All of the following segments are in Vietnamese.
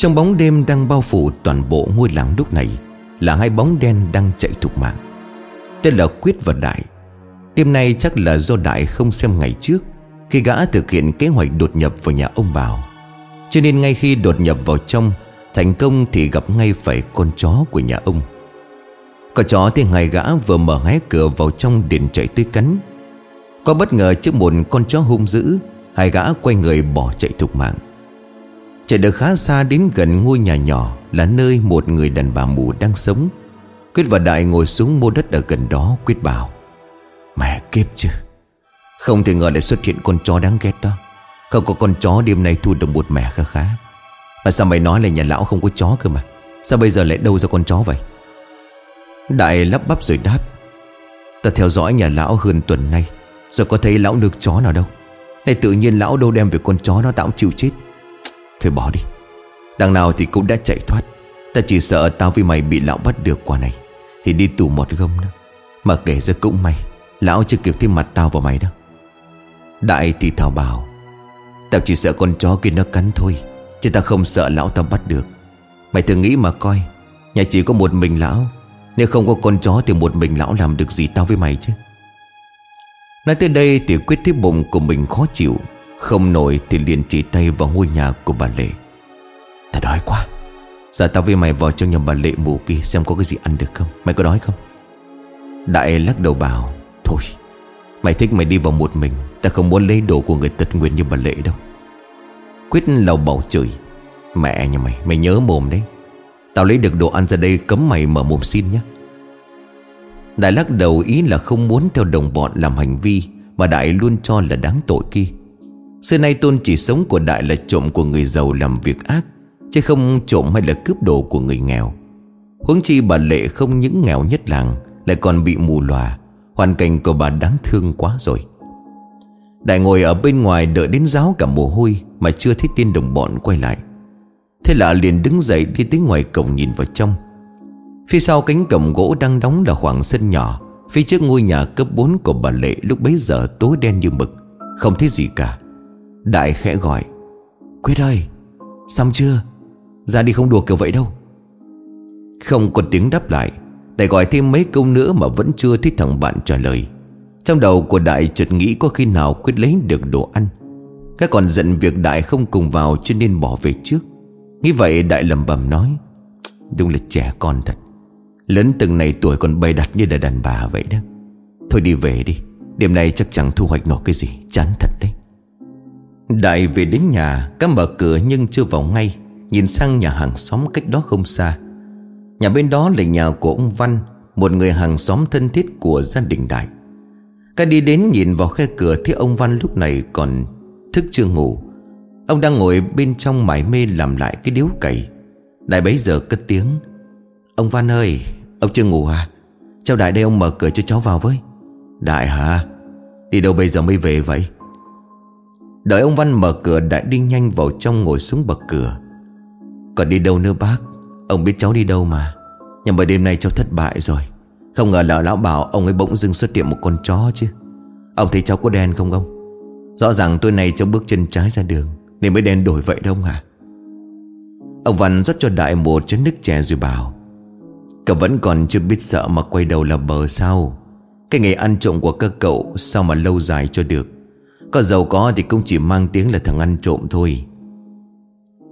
Trong bóng đêm đang bao phủ toàn bộ ngôi làng lúc này, Là hai bóng đen đang chạy thục mạng. Đây là Quyết và Đại. Đêm nay chắc là do Đại không xem ngày trước, Khi gã thực hiện kế hoạch đột nhập vào nhà ông Bảo Cho nên ngay khi đột nhập vào trong, Thành công thì gặp ngay phải con chó của nhà ông. Con chó thì ngày gã vừa mở hé cửa vào trong điện chạy tới cắn. Có bất ngờ trước một con chó hung dữ, Hai gã quay người bỏ chạy thục mạng. Chạy được khá xa đến gần ngôi nhà nhỏ Là nơi một người đàn bà mù đang sống. Quyết và Đại ngồi xuống mua đất ở gần đó, Quyết bảo, Mẹ kiếp chứ, Không thể ngờ lại xuất hiện con chó đáng ghét đó. Không có con chó đêm nay thu được một mẹ khá khá. Mà sao mày nói là nhà lão không có chó cơ mà? Sao bây giờ lại đâu ra con chó vậy? Đại lắp bắp rồi đáp, Ta theo dõi nhà lão hơn tuần nay, Giờ có thấy lão nước chó nào đâu. Này tự nhiên lão đâu đem về con chó nó tao chịu chết. Thôi bỏ đi. Đằng nào thì cũng đã chạy thoát. Ta chỉ sợ tao với mày bị lão bắt được quả này, Thì đi tù một gông đó Mà kể ra cũng may, Lão chưa kịp thêm mặt tao vào mày đâu. Đại thì thảo bảo, Tao chỉ sợ con chó kia nó cắn thôi, Chứ tao không sợ lão tao bắt được. Mày thử nghĩ mà coi, Nhà chỉ có một mình lão, Nếu không có con chó thì một mình lão làm được gì tao với mày chứ? Nói tới đây thì quyết thấy bụng của mình khó chịu. Không nổi thì liền chỉ tay vào ngôi nhà của bà Lệ. Ta đói quá. Giờ tao với mày vào trong nhà bà Lệ mù kia Xem có cái gì ăn được không? Mày có đói không? Đại lắc đầu bảo Thôi Mày thích mày đi vào một mình Ta không muốn lấy đồ của người tật nguyên như bà Lệ đâu. Quyết lầu bầu chửi Mẹ nhà mày Mày nhớ mồm đấy. Tao lấy được đồ ăn ra đây cấm mày mở mồm xin nhé Đại lắc đầu ý là không muốn theo đồng bọn làm hành vi Mà Đại luôn cho là đáng tội kia Xưa nay tôn chỉ sống của Đại là trộm của người giàu làm việc ác, Chứ không trộm hay là cướp đồ của người nghèo. Huống chi bà Lệ không những nghèo nhất làng, Lại còn bị mù lòa. Hoàn cảnh của bà đáng thương quá rồi. Đại ngồi ở bên ngoài đợi đến giáo cả mồ hôi Mà chưa thấy tin đồng bọn quay lại. Thế là liền đứng dậy đi tới ngoài cổng nhìn vào trong. Phía sau cánh cổng gỗ đang đóng là khoảng sân nhỏ, Phía trước ngôi nhà cấp 4 của bà Lệ lúc bấy giờ tối đen như mực, Không thấy gì cả. Đại khẽ gọi, Quyết ơi, Xong chưa? Ra đi không đùa kiểu vậy đâu. Không có tiếng đáp lại Đại gọi thêm mấy câu nữa mà vẫn chưa thấy thằng bạn trả lời. Trong đầu của Đại chợt nghĩ có khi nào Quyết lấy được đồ ăn. Các còn giận việc Đại không cùng vào cho nên bỏ về trước. Nghĩ vậy Đại lầm bầm nói, Đúng là trẻ con thật. Lớn từng này tuổi còn bày đặt như là đàn bà vậy đó. Thôi đi về đi, Đêm nay chắc chẳng thu hoạch nổi cái gì, Chán thật đấy. Đại về đến nhà Các mở cửa nhưng chưa vào ngay, Nhìn sang nhà hàng xóm cách đó không xa. Nhà bên đó là nhà của ông Văn, Một người hàng xóm thân thiết của gia đình Đại. Các đi đến nhìn vào khe cửa Thấy ông Văn lúc này còn thức chưa ngủ. Ông đang ngồi bên trong mải mê làm lại cái điếu cày. Đại bấy giờ cất tiếng, Ông Văn ơi, Ông chưa ngủ à? Cháu Đại đây ông mở cửa cho cháu vào với. Đại hả? Đi đâu bây giờ mới về vậy? Đợi ông Văn mở cửa Đại đi nhanh vào trong ngồi xuống bậc cửa. Còn đi đâu nữa bác? Ông biết cháu đi đâu mà. Nhưng mà đêm nay cháu thất bại rồi. Không ngờ là lão bảo ông ấy bỗng dưng xuất hiện một con chó chứ. Ông thấy cháu có đen không ông? Rõ ràng tôi này cháu bước chân trái ra đường, Nên mới đen đổi vậy đâu hả Ông Văn rót cho Đại một chén nước chè rồi bảo, Cậu vẫn còn chưa biết sợ mà quay đầu là bờ sao? Cái nghề ăn trộm của các cậu Sao mà lâu dài cho được? Có giàu có thì cũng chỉ mang tiếng là thằng ăn trộm thôi.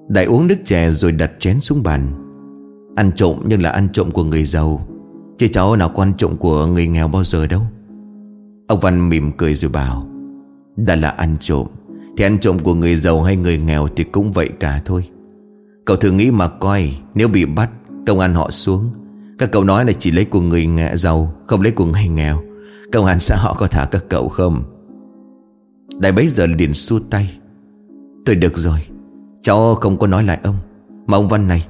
Đại uống nước chè rồi đặt chén xuống bàn. Ăn trộm nhưng là ăn trộm của người giàu, Chứ cháu nào có ăn trộm của người nghèo bao giờ đâu. Ông Văn mỉm cười rồi bảo, Đã là ăn trộm, Thì ăn trộm của người giàu hay người nghèo Thì cũng vậy cả thôi. Cậu thử nghĩ mà coi, Nếu bị bắt, Công an họ xuống. Các cậu nói là chỉ lấy của người nghèo giàu, Không lấy của người nghèo. Công an xã họ có thả các cậu không? Đại bấy giờ liền xua tay. Tôi được rồi, Cháu không có nói lại ông, Mà ông Văn này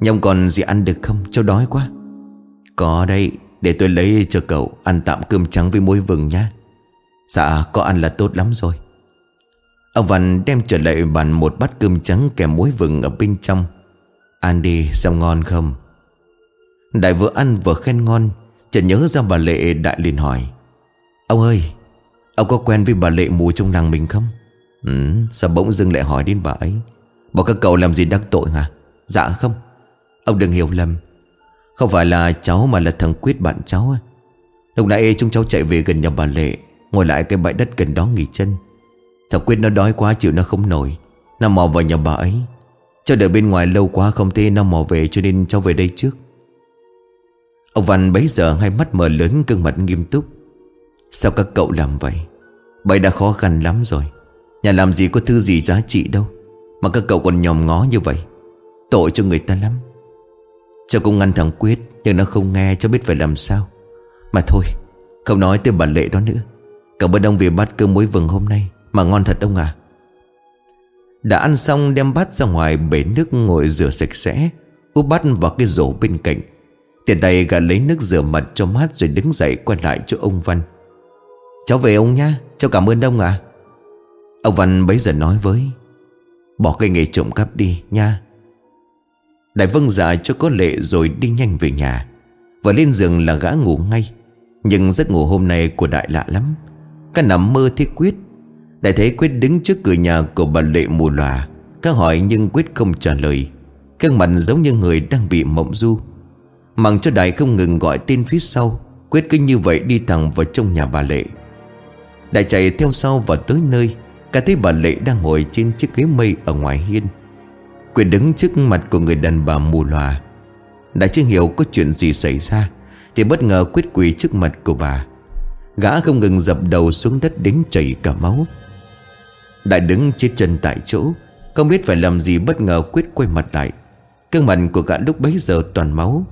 Nhông còn gì ăn được không? Cháu đói quá. Có đây Để tôi lấy cho cậu Ăn tạm cơm trắng với muối vừng nhá. Dạ có ăn là tốt lắm rồi. Ông Văn đem trở lại bàn một bát cơm trắng kèm muối vừng ở bên trong. Ăn đi, xem ngon không? Đại vừa ăn vừa khen ngon, Chợt nhớ ra bà Lệ đại liền hỏi. Ông ơi Ông có quen với bà Lệ mù trong làng mình không? Ừ, Sao bỗng dưng lại hỏi đến bà ấy? Bảo các cậu làm gì đắc tội hả? Dạ không. Ông đừng hiểu lầm. Không phải là cháu mà là thằng Quyết bạn cháu Lúc nãy chúng cháu chạy về gần nhà bà Lệ Ngồi lại cái bãi đất gần đó nghỉ chân. Thằng Quyết nó đói quá chịu nó không nổi. Nó mò vào nhà bà ấy. Cháu đợi bên ngoài lâu quá không thấy nó mò về Cho nên cháu về đây trước. Ông Văn bấy giờ hai mắt mở lớn gương mặt nghiêm túc. Sao các cậu làm vậy? Bấy đã khó khăn lắm rồi. Nhà làm gì có thứ gì giá trị đâu. Mà các cậu còn nhòm ngó như vậy. Tội cho người ta lắm. Cháu cũng ngăn thằng Quyết, Nhưng nó không nghe cho biết phải làm sao. Mà thôi, Không nói tới bà Lệ đó nữa. Cảm ơn ông vì bát cơm muối vừng hôm nay. Mà ngon thật ông à. Đã ăn xong đem bát ra ngoài bể nước ngồi rửa sạch sẽ, Úp bát vào cái rổ bên cạnh. Tiền tay gạt lấy nước rửa mặt cho mát Rồi đứng dậy quay lại cho ông Văn. Cháu về ông nha Cháu cảm ơn ông ạ. À. Ông Văn bấy giờ nói với, Bỏ cái nghề trộm cắp đi nha. Đại vâng dạ cho có lệ rồi đi nhanh về nhà, Và lên giường là gã ngủ ngay. Nhưng giấc ngủ hôm nay của Đại lạ lắm. Các nằm mơ thấy Quyết. Đại thấy Quyết đứng trước cửa nhà của bà Lệ mù lòa. Các hỏi nhưng Quyết không trả lời. Các mặt giống như người đang bị mộng du. Mặc cho Đại không ngừng gọi tên phía sau. Quyết cứ như vậy đi thẳng vào trong nhà bà Lệ. Đại chạy theo sau và tới nơi, Cả thấy bà Lệ đang ngồi trên chiếc ghế mây ở ngoài hiên. Quyết đứng trước mặt của người đàn bà mù lòa. Đại chưa hiểu có chuyện gì xảy ra, Thì bất ngờ quyết quỳ trước mặt của bà. Gã không ngừng dập đầu xuống đất đến chảy cả máu. Đại đứng chết chân tại chỗ, Không biết phải làm gì bất ngờ quyết quay mặt lại. Cương mặt của gã lúc bấy giờ toàn máu.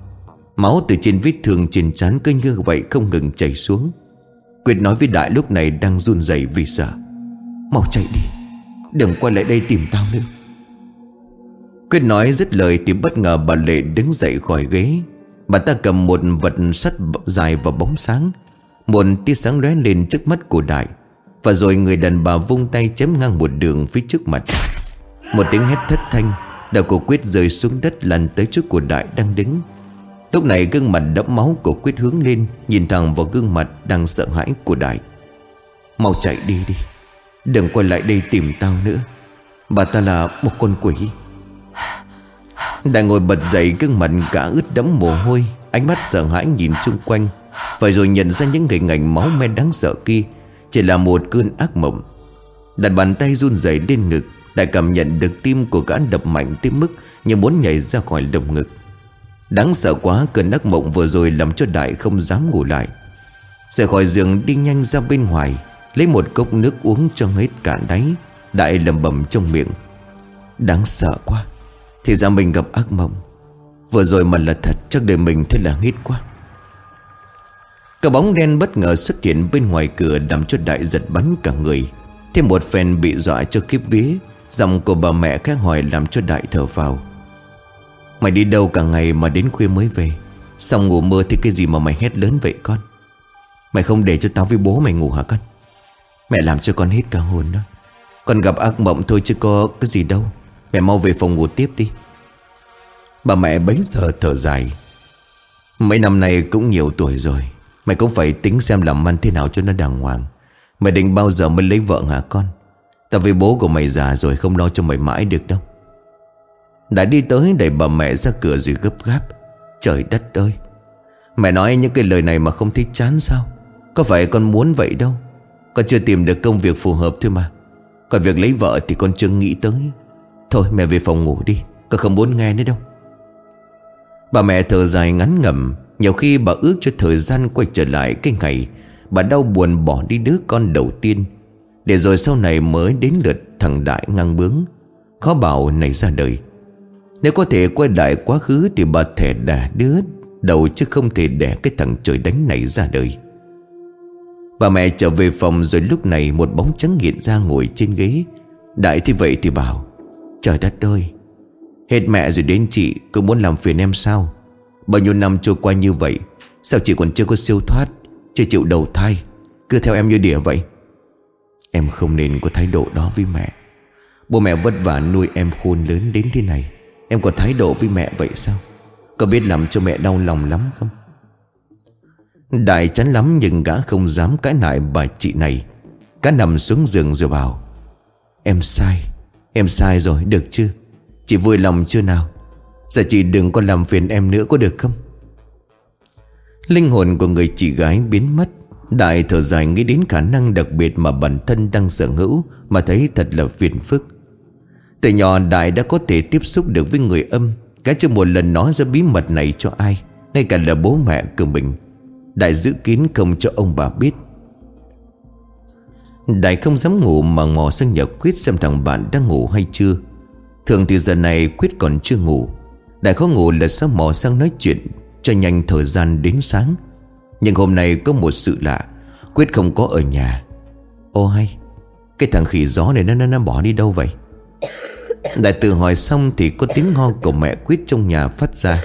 Máu từ trên vết thương trên trán cứ như vậy không ngừng chảy xuống. Quyết nói với Đại lúc này đang run rẩy vì sợ. Mau chạy đi, Đừng quay lại đây tìm tao nữa. Quyết nói dứt lời thì bất ngờ bà Lệ đứng dậy khỏi ghế. Bà ta cầm một vật sắt dài và bóng sáng, Một tia sáng lóe lên trước mắt của Đại, Và rồi người đàn bà vung tay chém ngang một đường phía trước mặt. Một tiếng hét thất thanh, Đầu của Quyết rơi xuống đất, lăn tới trước của Đại đang đứng. Lúc này gương mặt đẫm máu của Quyết hướng lên, Nhìn thẳng vào gương mặt đang sợ hãi của Đại. Mau chạy đi đi, Đừng quay lại đây tìm tao nữa. Bà ta là một con quỷ. Đại ngồi bật dậy, gương mặt cả ướt đẫm mồ hôi, Ánh mắt sợ hãi nhìn chung quanh. Và rồi nhận ra những hình ảnh máu me đáng sợ kia, Chỉ là một cơn ác mộng. Đặt bàn tay run rẩy lên ngực, Đại cảm nhận được tim của gã đập mạnh tới mức Như muốn nhảy ra khỏi lồng ngực. Đáng sợ quá, cơn ác mộng vừa rồi Làm cho Đại không dám ngủ lại. Rời khỏi giường, đi nhanh ra bên ngoài, Lấy một cốc nước uống cho hết cạn đáy, Đại lầm bầm trong miệng. Đáng sợ quá, Thì ra mình gặp ác mộng. Vừa rồi mà là thật, chắc đời mình thế là hít quá. Cả bóng đen bất ngờ xuất hiện bên ngoài cửa Làm cho đại giật bắn cả người. Thêm một phen bị dọa cho kiếp vía, Giọng của bà mẹ khác hỏi làm cho đại thở vào. Mày đi đâu cả ngày mà đến khuya mới về? Xong ngủ mơ thì cái gì mà mày hét lớn vậy con? Mày không để cho tao với bố mày ngủ hả con? Mẹ làm cho con hết cả hồn đó. Con gặp ác mộng thôi chứ có cái gì đâu. Mẹ mau về phòng ngủ tiếp đi. Bà mẹ bấy giờ thở dài. Mấy năm nay cũng nhiều tuổi rồi. Mày cũng phải tính xem làm ăn thế nào cho nó đàng hoàng. Mày định bao giờ mới lấy vợ hả con? Tao với bố của mày già rồi không lo cho mày mãi được đâu. Đã đi tới đẩy bà mẹ ra cửa rồi gấp gáp. Trời đất ơi! Mẹ nói những cái lời này mà không thấy chán sao? Có phải con muốn vậy đâu? Con chưa tìm được công việc phù hợp thôi mà. Còn việc lấy vợ thì con chưa nghĩ tới. Thôi, mẹ về phòng ngủ đi. Con không muốn nghe nữa đâu. Bà mẹ thở dài ngắn ngầm. Nhiều khi bà ước cho thời gian quay trở lại cái ngày Bà đau buồn bỏ đi đứa con đầu tiên. Để rồi sau này mới đến lượt thằng Đại ngang bướng. Khó bảo này ra đời. Nếu có thể quay lại quá khứ Thì bà thể đã đứa đầu Chứ không thể đẻ cái thằng trời đánh này ra đời. Bà mẹ trở về phòng rồi lúc này Một bóng trắng hiện ra ngồi trên ghế. Đại thì vậy thì bảo, Trời đất ơi, Hết mẹ rồi đến chị, Cứ muốn làm phiền em sao? Bao nhiêu năm trôi qua như vậy, Sao chị còn chưa có siêu thoát, Chưa chịu đầu thai, Cứ theo em như đỉa vậy? Em không nên có thái độ đó với mẹ. Bố mẹ vất vả nuôi em khôn lớn đến thế này. Em có thái độ với mẹ vậy sao? Có biết làm cho mẹ đau lòng lắm không? Đại chán lắm nhưng gã không dám cãi lại bà chị này. Gã nằm xuống giường rồi bảo, Em sai Em sai rồi, được chứ? Chị vui lòng chưa nào? Giờ chị đừng có làm phiền em nữa có được không? Linh hồn của người chị gái biến mất. Đại thở dài nghĩ đến khả năng đặc biệt mà bản thân đang sở hữu, Mà thấy thật là phiền phức. Từ nhỏ Đại đã có thể tiếp xúc được với người âm. Cái chưa một lần nói ra bí mật này cho ai Ngay cả là bố mẹ của mình. Đại giữ kín không cho ông bà biết. Đại không dám ngủ mà mò sang nhà Quyết xem thằng bạn đang ngủ hay chưa. Thường thì giờ này Quyết còn chưa ngủ. Đại khó ngủ là sao mò sang nói chuyện Cho nhanh thời gian đến sáng. Nhưng hôm nay có một sự lạ. Quyết không có ở nhà. Ô hay Cái thằng khỉ gió này nó, nó, nó bỏ đi đâu vậy? Đại tử hỏi xong Thì có tiếng ho của mẹ Quyết trong nhà phát ra.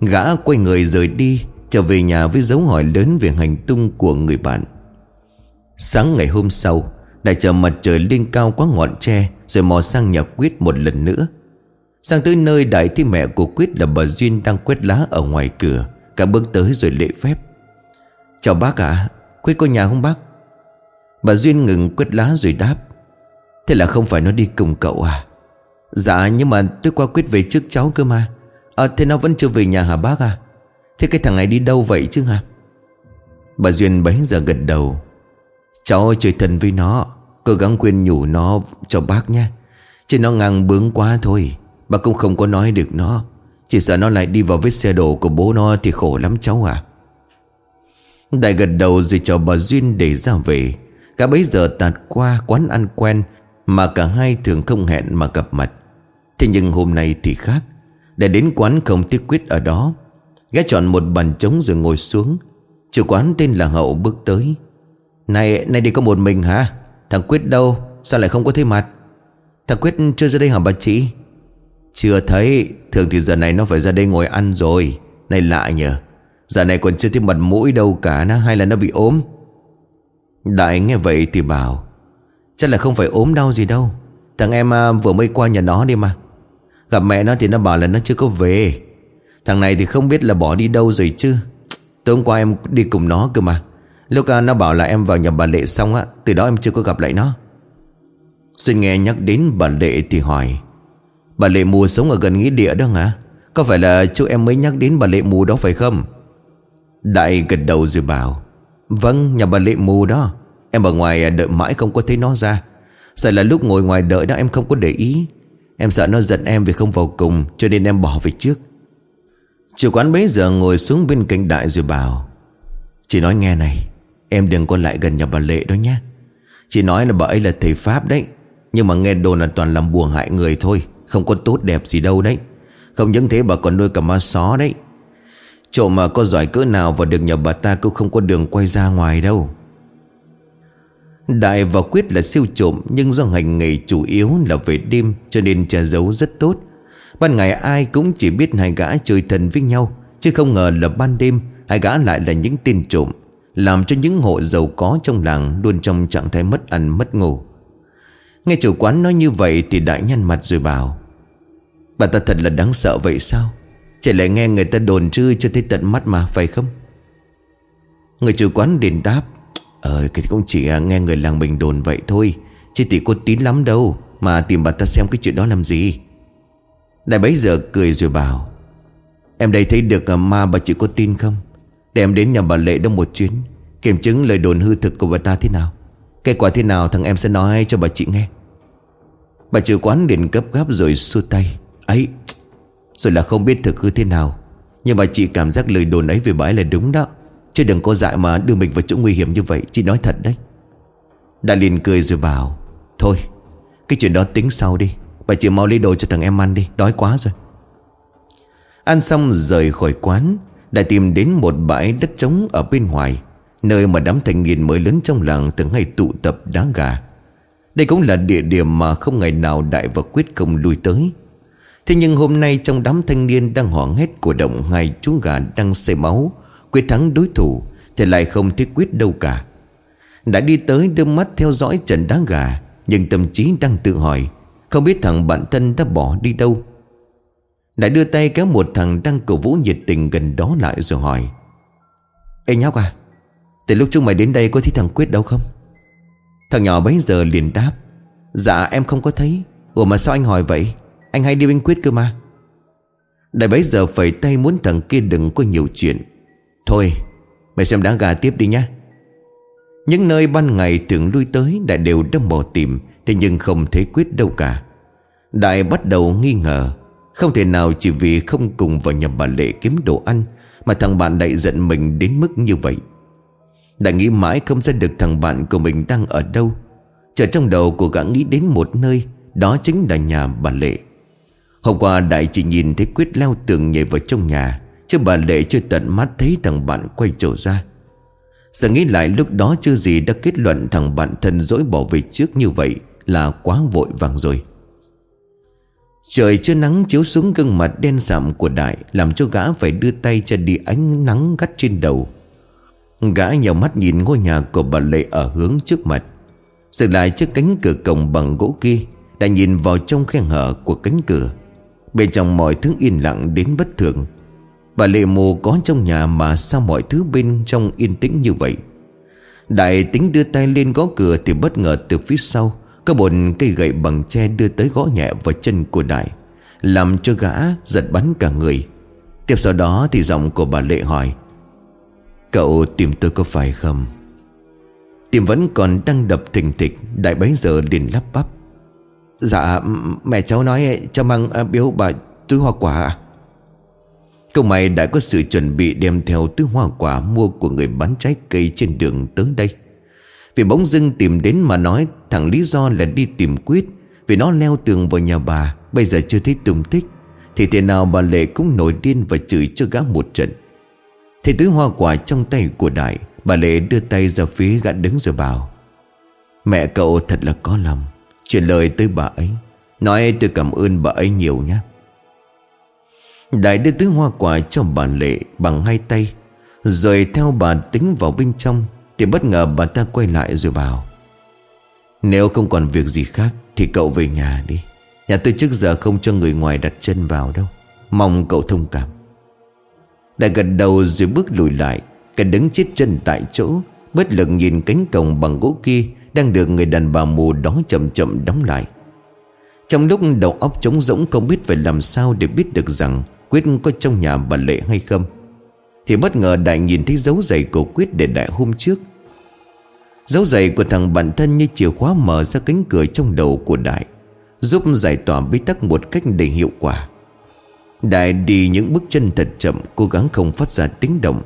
Gã quay người rời đi Trở về nhà với dấu hỏi lớn Về hành tung của người bạn. Sáng ngày hôm sau Đại chờ mặt trời lên cao quá ngọn tre Rồi mò sang nhà Quyết một lần nữa. Sang tới nơi đại thì mẹ của Quyết là bà Duyên đang quét lá ở ngoài cửa Cả bước tới rồi lễ phép. Chào bác ạ à, Quyết có nhà không bác? Bà Duyên ngừng quét lá rồi đáp. Thế là không phải nó đi cùng cậu à? Dạ nhưng mà tôi qua Quyết về trước cháu cơ mà. À thế nó vẫn chưa về nhà hả bác à? Thế cái thằng này đi đâu vậy chứ hả? Bà Duyên bấy giờ gật đầu. Cháu chơi thân với nó, Cố gắng khuyên nhủ nó cho bác nha Chứ nó ngang bướng quá thôi Bà cũng không có nói được nó. Chỉ sợ nó lại đi vào vết xe đổ của bố nó Thì khổ lắm cháu à. Đại gật đầu rồi cho bà Duyên để ra về. Cả bấy giờ tạt qua, quán ăn quen mà cả hai thường không hẹn mà gặp mặt. Thế nhưng hôm nay thì khác. Đã đến quán không tiếc quyết ở đó Gã chọn một bàn trống rồi ngồi xuống. Chủ quán tên là Hậu bước tới. Này, này đi có một mình hả? Thằng Quyết đâu? Sao lại không có thấy mặt? Thằng Quyết chưa ra đây hả bà chị? Chưa thấy. Thường thì giờ này nó phải ra đây ngồi ăn rồi. Này lạ nhờ. Giờ này còn chưa thấy mặt mũi đâu cả nó Hay là nó bị ốm. Đại nghe vậy thì bảo Chắc là không phải ốm đau gì đâu. Thằng em à, vừa mới qua nhà nó đi mà. Gặp mẹ nó thì nó bảo là nó chưa có về. Thằng này thì không biết là bỏ đi đâu rồi chứ. Tối hôm qua em đi cùng nó cơ mà. Lúc à, nó bảo là em vào nhà bà Lệ xong á, Từ đó em chưa có gặp lại nó. Xuyên nghe nhắc đến bà Lệ thì hỏi, Bà Lệ mù sống ở gần nghĩa địa đó hả? Có phải là chú em mới nhắc đến bà Lệ mù đó phải không? Đại gật đầu rồi bảo Vâng nhà bà Lệ mù đó. Em ở ngoài à, đợi mãi không có thấy nó ra. Sợ là lúc ngồi ngoài đợi đó em không có để ý. Em sợ nó giận em vì không vào cùng, Cho nên em bỏ về trước. Chủ quán bấy giờ ngồi xuống bên cạnh đại rồi bảo, Chị nói nghe này, Em đừng có lại gần nhà bà Lệ đó nhé Chị nói là bà ấy là thầy Pháp đấy, Nhưng mà nghe đồn là toàn làm buồn hại người thôi, Không có tốt đẹp gì đâu đấy. Không những thế bà còn nuôi cả ma só đấy. Trộm mà có giỏi cỡ nào Và được nhà bà ta cũng không có đường quay ra ngoài đâu. Đại và Quyết là siêu trộm, Nhưng do hành nghề chủ yếu là về đêm, Cho nên che giấu rất tốt. Ban ngày ai cũng chỉ biết hai gã chơi thân với nhau, Chứ không ngờ là ban đêm, Hai gã lại là những tên trộm, Làm cho những hộ giàu có trong làng Luôn trong trạng thái mất ăn, mất ngủ. Nghe chủ quán nói như vậy Thì đại nhăn mặt rồi bảo, Bà ta thật là đáng sợ vậy sao? Chỉ lại nghe người ta đồn chứ cho thấy tận mắt mà, phải không? Người chủ quán đền đáp Ờ cái cũng chỉ à, nghe người làng mình đồn vậy thôi. Chứ tỷ cô tín lắm đâu, Mà tìm bà ta xem cái chuyện đó làm gì. Đại bấy giờ cười rồi bảo, Em đây thấy được à, ma bà chị có tin không? Để em đến nhà bà Lệ đông một chuyến, Kiểm chứng lời đồn hư thực của bà ta thế nào. Kết quả thế nào thằng em sẽ nói cho bà chị nghe. Bà chủ quán liền cấp gáp rồi xua tay, ấy, Rồi là không biết thực hư thế nào. Nhưng bà chị cảm giác lời đồn ấy về bà ấy là đúng đó. Chứ đừng có dại mà đưa mình vào chỗ nguy hiểm như vậy Chị nói thật đấy. Đại liền cười rồi bảo, Thôi, cái chuyện đó tính sau đi. Bà chị mau lấy đồ cho thằng em ăn đi, Đói quá rồi. Ăn xong rời khỏi quán, đại tìm đến một bãi đất trống ở bên ngoài, Nơi mà đám thanh niên mới lớn trong làng Thường hay tụ tập đá gà. Đây cũng là địa điểm mà không ngày nào Đại và Quyết không lui tới. Thế nhưng hôm nay trong đám thanh niên đang hoảng hét của động, hai chú gà đang xây máu Quyết thắng đối thủ, Thì lại không thấy Quyết đâu cả. Đã đi tới đưa mắt theo dõi trận đá gà, Nhưng tâm trí đang tự hỏi, Không biết thằng bạn thân đã bỏ đi đâu. Đã đưa tay kéo một thằng đang cổ vũ nhiệt tình gần đó lại rồi hỏi Ê nhóc à Từ lúc chúng mày đến đây có thấy thằng Quyết đâu không? Thằng nhỏ bấy giờ liền đáp Dạ em không có thấy. Ủa mà sao anh hỏi vậy? Anh hay đi bên Quyết cơ mà. Đại bấy giờ phải tay muốn thằng kia đừng có nhiều chuyện. Thôi, Mày xem đá gà tiếp đi nhé Những nơi ban ngày tưởng lui tới Đại đều đã mò tìm, Thế nhưng không thấy quyết đâu cả. Đại bắt đầu nghi ngờ, Không thể nào chỉ vì không cùng vào nhà bà Lệ kiếm đồ ăn Mà thằng bạn đại giận mình đến mức như vậy. Đại nghĩ mãi không ra được thằng bạn của mình đang ở đâu. Chờ trong đầu của gã nghĩ đến một nơi, Đó chính là nhà bà Lệ. Hôm qua Đại chỉ nhìn thấy Quyết leo tường nhảy vào trong nhà. Chứ bà Lệ chưa tận mắt thấy thằng bạn quay trở ra. Giờ nghĩ lại lúc đó chưa gì đã kết luận thằng bạn thân dỗi bỏ về trước như vậy Là quá vội vàng rồi. Trời chưa nắng chiếu xuống gương mặt đen sạm của Đại Làm cho gã phải đưa tay cho đi ánh nắng gắt trên đầu. Gã nhào mắt nhìn ngôi nhà của bà Lệ ở hướng trước mặt. Dừng lại trước cánh cửa cổng bằng gỗ kia, Đã nhìn vào trong khe hở của cánh cửa. Bên trong mọi thứ yên lặng đến bất thường. Bà Lệ mù có trong nhà mà sao mọi thứ bên trong yên tĩnh như vậy? Đại tính đưa tay lên gõ cửa thì bất ngờ từ phía sau, Có một cây gậy bằng tre đưa tới gõ nhẹ vào chân của Đại, Làm cho gã giật bắn cả người. Tiếp sau đó thì giọng của bà Lệ hỏi, Cậu tìm tôi có phải không? Tim vẫn còn đang đập thình thịch, Đại bấy giờ liền lắp bắp Dạ mẹ cháu nói cho mang à, biếu bà túi hoa quả à Cậu mày đã có sự chuẩn bị đem theo túi hoa quả mua của người bán trái cây trên đường tới đây. Vì bỗng dưng tìm đến mà nói, thằng lý do là đi tìm quyết. Vì nó leo tường vào nhà bà, Bây giờ chưa thấy tung tích. Thì thế nào bà Lệ cũng nổi điên và chửi cho gã một trận. Thì túi hoa quả trong tay của Đại, Bà Lệ đưa tay ra phía gã đứng rồi bảo, Mẹ cậu thật là có lòng, Truyền lời tới bà ấy. Nói tôi cảm ơn bà ấy nhiều nhé Đại đưa tứ hoa quả cho bà Lệ bằng hai tay Rồi theo bà tính vào bên trong, Thì bất ngờ bà ta quay lại rồi bảo, Nếu không còn việc gì khác Thì cậu về nhà đi. Nhà tôi trước giờ không cho người ngoài đặt chân vào đâu. Mong cậu thông cảm. Đại gật đầu rồi bước lùi lại Cả đứng chết chân tại chỗ, Bất lực nhìn cánh cổng bằng gỗ kia Đang được người đàn bà mù đó chậm chậm đóng lại. Trong lúc đầu óc trống rỗng Không biết phải làm sao để biết được rằng Quyết có trong nhà bà Lệ hay không? Thì bất ngờ Đại nhìn thấy dấu giày của Quyết để Đại hôm trước. Dấu giày của thằng bản thân như chìa khóa mở ra cánh cửa trong đầu của Đại, Giúp giải tỏa bí tắc một cách đầy hiệu quả. Đại đi những bước chân thật chậm, Cố gắng không phát ra tiếng động,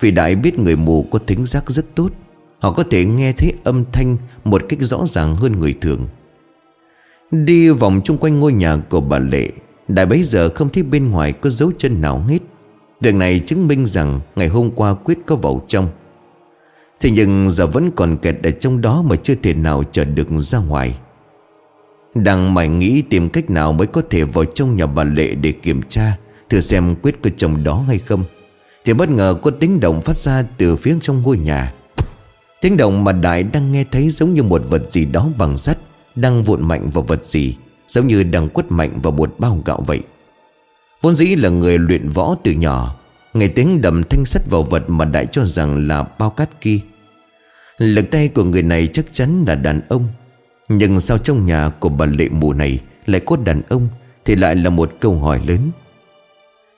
Vì Đại biết người mù có thính giác rất tốt. Họ có thể nghe thấy âm thanh Một cách rõ ràng hơn người thường. Đi vòng chung quanh ngôi nhà của bà Lệ Đại bấy giờ không thấy bên ngoài có dấu chân nào hết. Việc này chứng minh rằng Ngày hôm qua Quyết có vào trong. Thế nhưng giờ vẫn còn kẹt ở trong đó Mà chưa thể nào trở được ra ngoài. Đang mải nghĩ tìm cách nào Mới có thể vào trong nhà bà Lệ Để kiểm tra, Thử xem Quyết có trong đó hay không. Thì bất ngờ có tiếng động phát ra Từ phía trong ngôi nhà. Tiếng động mà Đại đang nghe thấy Giống như một vật gì đó bằng sắt, Đang vụn mạnh vào vật gì. Giống như đang quất mạnh vào một bao gạo vậy. Vốn dĩ là người luyện võ từ nhỏ Ngày tiếng đầm thanh sắt vào vật mà đại cho rằng là bao cát kia. Lực tay của người này chắc chắn là đàn ông. Nhưng sao trong nhà của bà lệ mù này Lại có đàn ông Thì lại là một câu hỏi lớn.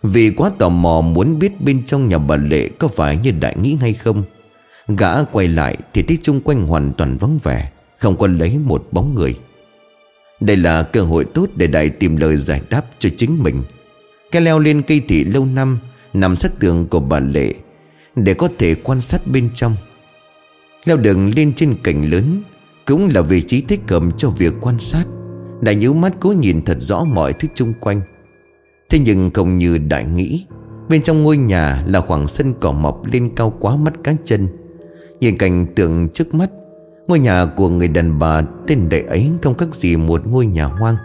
Vì quá tò mò muốn biết bên trong nhà bà lệ Có phải như đại nghĩ hay không, Gã quay lại thì thấy chung quanh hoàn toàn vắng vẻ, Không có lấy một bóng người đây là cơ hội tốt để Đại tìm lời giải đáp cho chính mình. Cái leo lên cây thị lâu năm, Nằm sát tường của bà Lệ, Để có thể quan sát bên trong. Leo đường lên trên cành lớn, Cũng là vị trí thích hợp cho việc quan sát. Đại nhíu mắt cố nhìn thật rõ mọi thứ chung quanh. Thế nhưng không như Đại nghĩ, Bên trong ngôi nhà là khoảng sân cỏ mọc lên cao quá mắt cá chân. Nhìn cảnh tượng trước mắt Ngôi nhà của người đàn bà tên đệ ấy không khác gì một ngôi nhà hoang.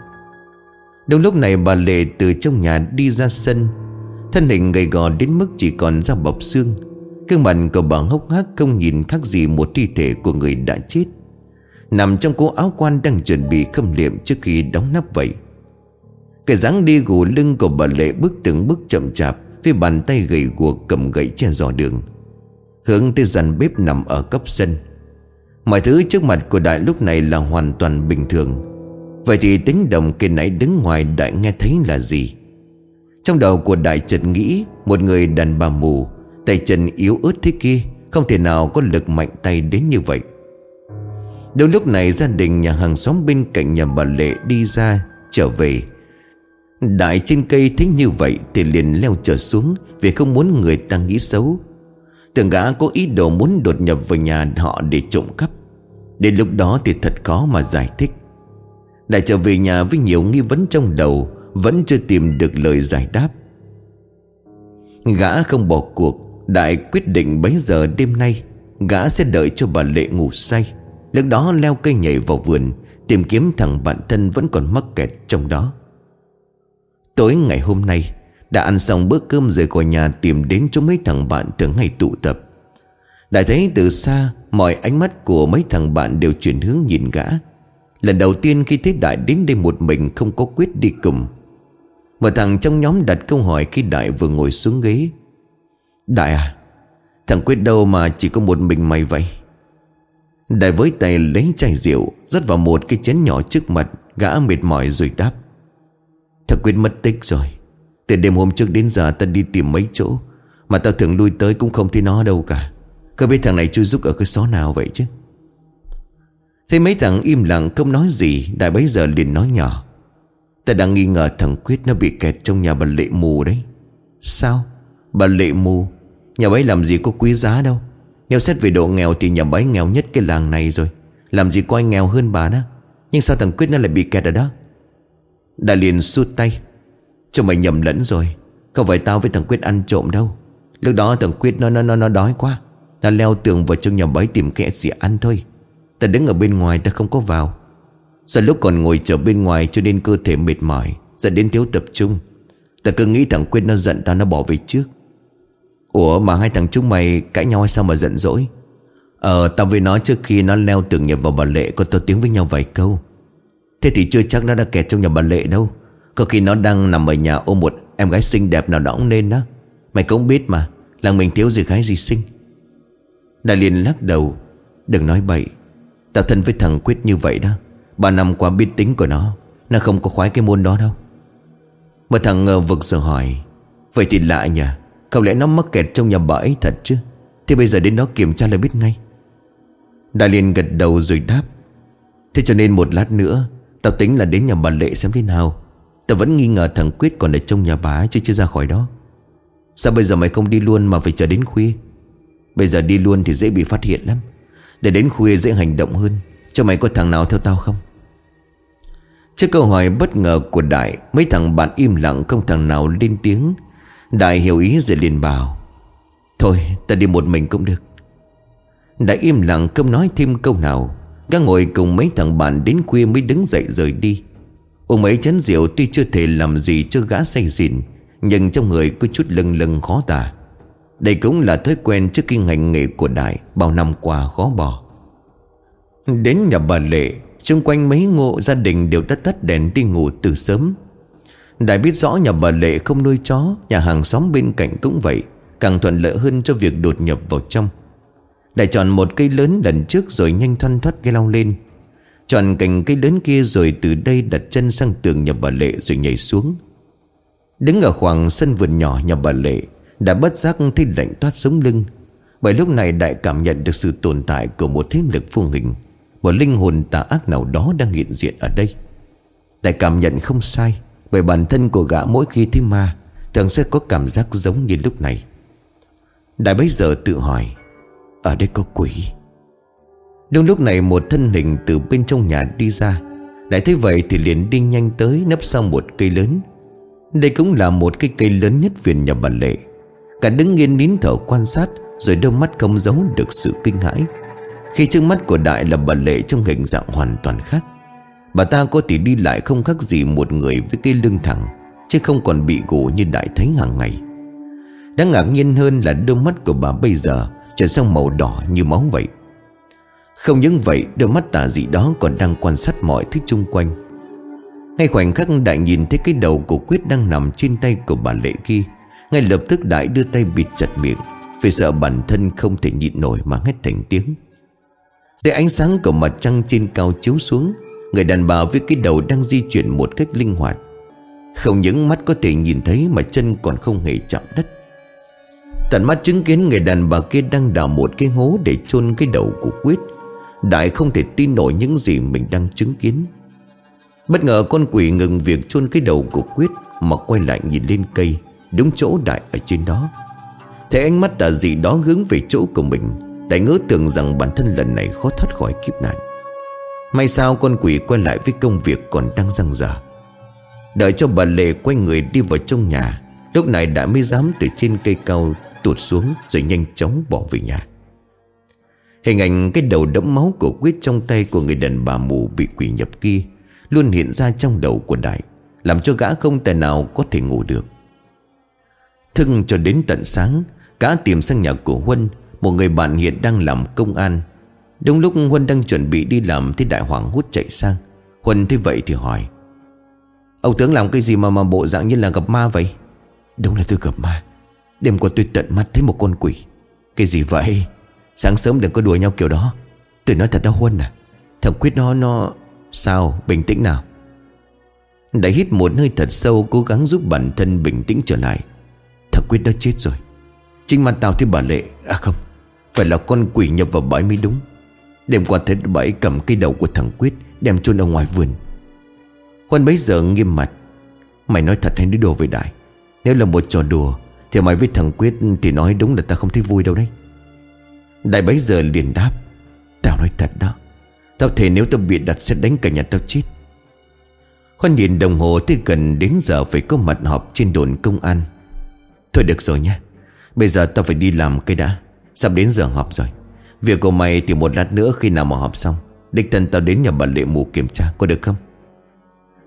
Đúng lúc này bà Lệ từ trong nhà đi ra sân. Thân hình gầy gò đến mức chỉ còn da bọc xương. Cương mặt của bà hốc hác không nhìn khác gì một thi thể của người đã chết. Nằm trong cố áo quan đang chuẩn bị khâm liệm trước khi đóng nắp vậy. Cái dáng đi gù lưng của bà Lệ bước từng bước chậm chạp, Với bàn tay gầy guộc cầm gậy che dò đường. Hướng tới dàn bếp nằm ở cấp sân. Mọi thứ trước mặt của Đại lúc này là hoàn toàn bình thường. Vậy thì tính đồng kia nãy đứng ngoài Đại nghe thấy là gì? Trong đầu của đại chợt nghĩ, Một người đàn bà mù, Tay chân yếu ớt thế kia, Không thể nào có lực mạnh tay đến như vậy. Đúng lúc này gia đình nhà hàng xóm bên cạnh nhà bà Lệ đi ra, trở về. Đại trên cây thấy như vậy thì liền leo trở xuống Vì không muốn người ta nghĩ xấu. Tưởng gã có ý đồ muốn đột nhập vào nhà họ để trộm cắp. Đến lúc đó thì thật khó mà giải thích. Đại trở về nhà với nhiều nghi vấn trong đầu, Vẫn chưa tìm được lời giải đáp. Gã không bỏ cuộc, Đại quyết định bấy giờ đêm nay, Gã sẽ đợi cho bà Lệ ngủ say. Lúc đó leo cây nhảy vào vườn, Tìm kiếm thằng bạn thân vẫn còn mắc kẹt trong đó. Tối ngày hôm nay đã ăn xong bữa cơm rời khỏi nhà Tìm đến chỗ mấy thằng bạn thường hay tụ tập. Đại thấy từ xa, Mọi ánh mắt của mấy thằng bạn đều chuyển hướng nhìn gã. Lần đầu tiên khi thấy Đại đến đây một mình Không có quyết đi cùng. Một thằng trong nhóm đặt câu hỏi Khi Đại vừa ngồi xuống ghế. Đại à Thằng Quyết đâu mà chỉ có một mình mày vậy? Đại với tay lấy chai rượu, rót vào một cái chén nhỏ trước mặt, Gã mệt mỏi rồi đáp. Thằng Quyết mất tích rồi. Từ đêm hôm trước đến giờ ta đi tìm mấy chỗ, Mà tao thường lui tới cũng không thấy nó đâu cả. Cơ biết thằng này chui rúc ở cái xó nào vậy chứ? Thấy mấy thằng im lặng không nói gì, Đại bấy giờ liền nói nhỏ. Ta đang nghi ngờ thằng Quyết nó bị kẹt trong nhà bà Lệ Mù đấy. Sao? Bà Lệ Mù? Nhà bấy làm gì có quý giá đâu. Nếu xét về độ nghèo thì nhà bấy nghèo nhất cái làng này rồi. Làm gì có ai nghèo hơn bà đó? Nhưng sao thằng Quyết nó lại bị kẹt ở đó? Đại liền sút tay. Cho mày nhầm lẫn rồi. Không phải tao với thằng Quyết ăn trộm đâu. Lúc đó thằng Quyết nó nó nó, nó đói quá. Ta leo tường vào trong nhà bấy tìm kẽ gì ăn thôi. Ta đứng ở bên ngoài ta không có vào. Giờ lúc còn ngồi chờ bên ngoài cho nên cơ thể mệt mỏi Dẫn đến thiếu tập trung. Ta cứ nghĩ thằng Quyết nó giận tao nó bỏ về trước. Ủa mà hai thằng chúng mày cãi nhau hay sao mà giận dỗi? Ờ tao với nó trước khi nó leo tường nhập vào bà Lệ Có to tiếng với nhau vài câu. Thế thì chưa chắc nó đã kẹt trong nhà bà Lệ đâu. Có khi nó đang nằm ở nhà ôm một em gái xinh đẹp nào đó cũng nên đó Mày cũng biết mà Làng mình thiếu gì gái gì xinh. Đại liền lắc đầu, Đừng nói bậy. Tao thân với thằng Quyết như vậy đó, Ba năm qua biết tính của nó Nó không có khoái cái môn đó đâu. Mà thằng ngờ vực rồi hỏi, Vậy thì lạ nhỉ, Không lẽ nó mắc kẹt trong nhà bà ấy thật chứ? Thì bây giờ đến đó kiểm tra là biết ngay. Đại liền gật đầu rồi đáp, Thế cho nên một lát nữa, Tao tính là đến nhà bà Lệ xem thế nào. Tao vẫn nghi ngờ thằng Quyết còn ở trong nhà bà Chứ chưa ra khỏi đó. Sao bây giờ mày không đi luôn mà phải chờ đến khuya? Bây giờ đi luôn thì dễ bị phát hiện lắm. Để đến khuya dễ hành động hơn. Cho mày có thằng nào theo tao không? Trước câu hỏi bất ngờ của Đại, Mấy thằng bạn im lặng không thằng nào lên tiếng. Đại hiểu ý rồi liền bảo, Thôi ta đi một mình cũng được. Đại im lặng không nói thêm câu nào. Các ngồi cùng mấy thằng bạn đến khuya mới đứng dậy rời đi. Uống mấy chén rượu tuy chưa thể làm gì cho gã say xỉn, Nhưng trong người có chút lâng lâng khó tả. Đây cũng là thói quen trước khi ngành nghề của Đại Bao năm qua khó bỏ. Đến nhà bà Lệ, Xung quanh mấy ngộ gia đình đều tắt tắt đèn đi ngủ từ sớm. Đại biết rõ nhà bà Lệ không nuôi chó, Nhà hàng xóm bên cạnh cũng vậy, Càng thuận lợi hơn cho việc đột nhập vào trong. Đại chọn một cây lớn lần trước Rồi nhanh thoăn thoát cái lao lên. Chọn cành cây lớn kia rồi từ đây đặt chân sang tường nhà bà Lệ rồi nhảy xuống. Đứng ở khoảng sân vườn nhỏ nhà bà Lệ, đã bất giác thấy lạnh toát sống lưng. Bởi lúc này đại cảm nhận được sự tồn tại Của một thế lực vô hình, Một linh hồn tà ác nào đó đang hiện diện ở đây. Đại cảm nhận không sai, Bởi bản thân của gã mỗi khi thấy ma, Thường sẽ có cảm giác giống như lúc này. Đại bấy giờ tự hỏi, Ở đây có quỷ? Đúng lúc này một thân hình từ bên trong nhà đi ra. Đại thấy vậy thì liền đi nhanh tới nấp sau một cây lớn. Đây cũng là một cái cây lớn nhất viện nhà bà Lệ. Cả đứng nghiêng nín thở quan sát, Rồi đôi mắt không giấu được sự kinh hãi. Khi trước mắt của Đại là bà Lệ trong hình dạng hoàn toàn khác. Bà ta có thể đi lại không khác gì một người với cây lưng thẳng, Chứ không còn bị gù như Đại thấy hàng ngày. Đáng ngạc nhiên hơn là đôi mắt của bà bây giờ Trở sang màu đỏ như máu vậy. Không những vậy, đôi mắt tà dị đó còn đang quan sát mọi thứ chung quanh. Ngay khoảnh khắc Đại nhìn thấy cái đầu của Quyết đang nằm trên tay của bà Lệ kia, ngay lập tức Đại đưa tay bịt chặt miệng, Vì sợ bản thân không thể nhịn nổi mà hét thành tiếng. Dưới ánh sáng của mặt trăng trên cao chiếu xuống, Người đàn bà với cái đầu đang di chuyển một cách linh hoạt. Không những mắt có thể nhìn thấy Mà chân còn không hề chạm đất. Tận mắt chứng kiến người đàn bà kia đang đào một cái hố Để chôn cái đầu của Quyết. Đại không thể tin nổi những gì mình đang chứng kiến. Bất ngờ con quỷ ngừng việc chôn cái đầu của Quyết Mà quay lại nhìn lên cây Đúng chỗ Đại ở trên đó. Thấy ánh mắt tà dị đó hướng về chỗ của mình, Đại ngỡ tưởng rằng bản thân lần này khó thoát khỏi kiếp nạn. May sao con quỷ quay lại với công việc còn đang răng dở Đợi cho bà Lệ quay người đi vào trong nhà, Lúc này đã mới dám từ trên cây cao tuột xuống Rồi nhanh chóng bỏ về nhà. Hình ảnh cái đầu đẫm máu của quyết trong tay của người đàn bà mù bị quỷ nhập kia Luôn hiện ra trong đầu của Đại, Làm cho gã không tài nào có thể ngủ được. Thưng cho đến tận sáng, Gã tìm sang nhà của Huân, Một người bạn hiện đang làm công an. Đúng lúc Huân đang chuẩn bị đi làm Thì đại hoàng hút chạy sang. Huân thấy vậy thì hỏi, Ông tướng làm cái gì mà mà bộ dạng như là gặp ma vậy? Đúng là tôi gặp ma, Đêm qua tôi tận mắt thấy một con quỷ. Cái gì vậy? Sáng sớm đừng có đùa nhau kiểu đó. Tôi nói thật đó Huân à. Thằng Quyết nó nó Sao, bình tĩnh nào? Đã hít một hơi thật sâu, Cố gắng giúp bản thân bình tĩnh trở lại. Thằng Quyết đã chết rồi. Chính mặt tao thì bà Lệ À không, Phải là con quỷ nhập vào bãi mới đúng. Đêm qua thấy bãi cầm cây đầu của thằng Quyết, Đem chôn ở ngoài vườn. Huân bấy giờ nghiêm mặt. Mày nói thật hay nói đồ với Đại? Nếu là một trò đùa, Thì mày với thằng Quyết thì nói đúng là ta không thấy vui đâu đấy. Đại bấy giờ liền đáp, Tao nói thật đó, Tao thề nếu tao bị đặt sẽ đánh cả nhà tao chết. Khoan nhìn đồng hồ tới gần đến giờ phải có mặt họp trên đồn công an. Thôi được rồi nha Bây giờ tao phải đi làm cái đã, Sắp đến giờ họp rồi. Việc của mày thì một lát nữa khi nào mà họp xong, Đích thân tao đến nhà bà Lệ Mù kiểm tra, Có được không?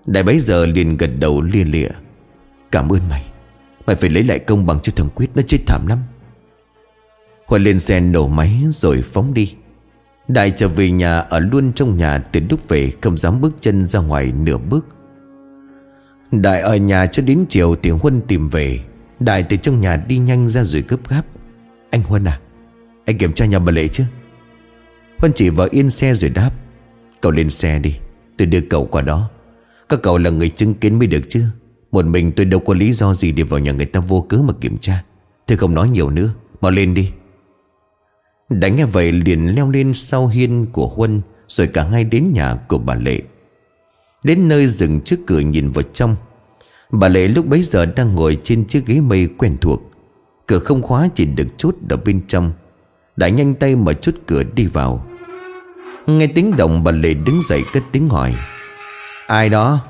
Đại bấy giờ liền gật đầu lia lịa, Cảm ơn mày Mày phải lấy lại công bằng cho thằng Quyết, Nó chết thảm lắm. Huân lên xe nổ máy rồi phóng đi. Đại trở về nhà ở luôn trong nhà Từ lúc về, không dám bước chân ra ngoài nửa bước. Đại ở nhà cho đến chiều thì Huân tìm về. Đại từ trong nhà đi nhanh ra rồi gấp gáp. Anh Huân à Anh kiểm tra nhà bà Lệ chứ Huân chỉ vào yên xe rồi đáp. Cậu lên xe đi, Tôi đưa cậu qua đó. Các cậu là người chứng kiến mới được chứ. Một mình tôi đâu có lý do gì để vào nhà người ta vô cớ mà kiểm tra. Tôi không nói nhiều nữa, Mau lên đi. Đánh nghe vậy liền leo lên sau hiên của Huân, Rồi cả hai đến nhà của bà Lệ. Đến nơi dừng trước cửa nhìn vào trong, Bà Lệ lúc bấy giờ đang ngồi trên chiếc ghế mây quen thuộc. Cửa không khóa chỉ được chút ở bên trong. Đã nhanh tay mở chút cửa đi vào. Nghe tiếng động, bà Lệ đứng dậy cất tiếng hỏi, Ai đó?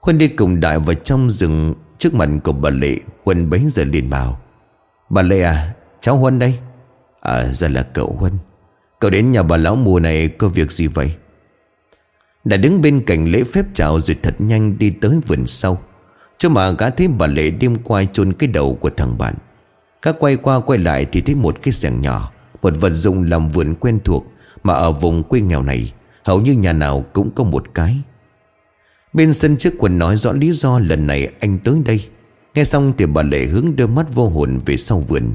Huân đi cùng đại vào trong rừng Trước mặt của bà Lệ, Huân bấy giờ liền bảo, Bà Lệ à cháu Huân đây. À ra là cậu Huân. Cậu đến nhà bà lão mùa này có việc gì vậy? Đã đứng bên cạnh lễ phép chào Rồi thật nhanh đi tới vườn sau. Cho mà gã thấy bà Lệ đêm qua chôn cái đầu của thằng bạn. Gã quay qua quay lại thì thấy một cái sẻng nhỏ, Một vật dụng làm vườn quen thuộc Mà ở vùng quê nghèo này, Hầu như nhà nào cũng có một cái. Bên sân trước quần nói rõ lý do lần này anh tới đây. Nghe xong thì bà Lệ hướng đưa mắt vô hồn về sau vườn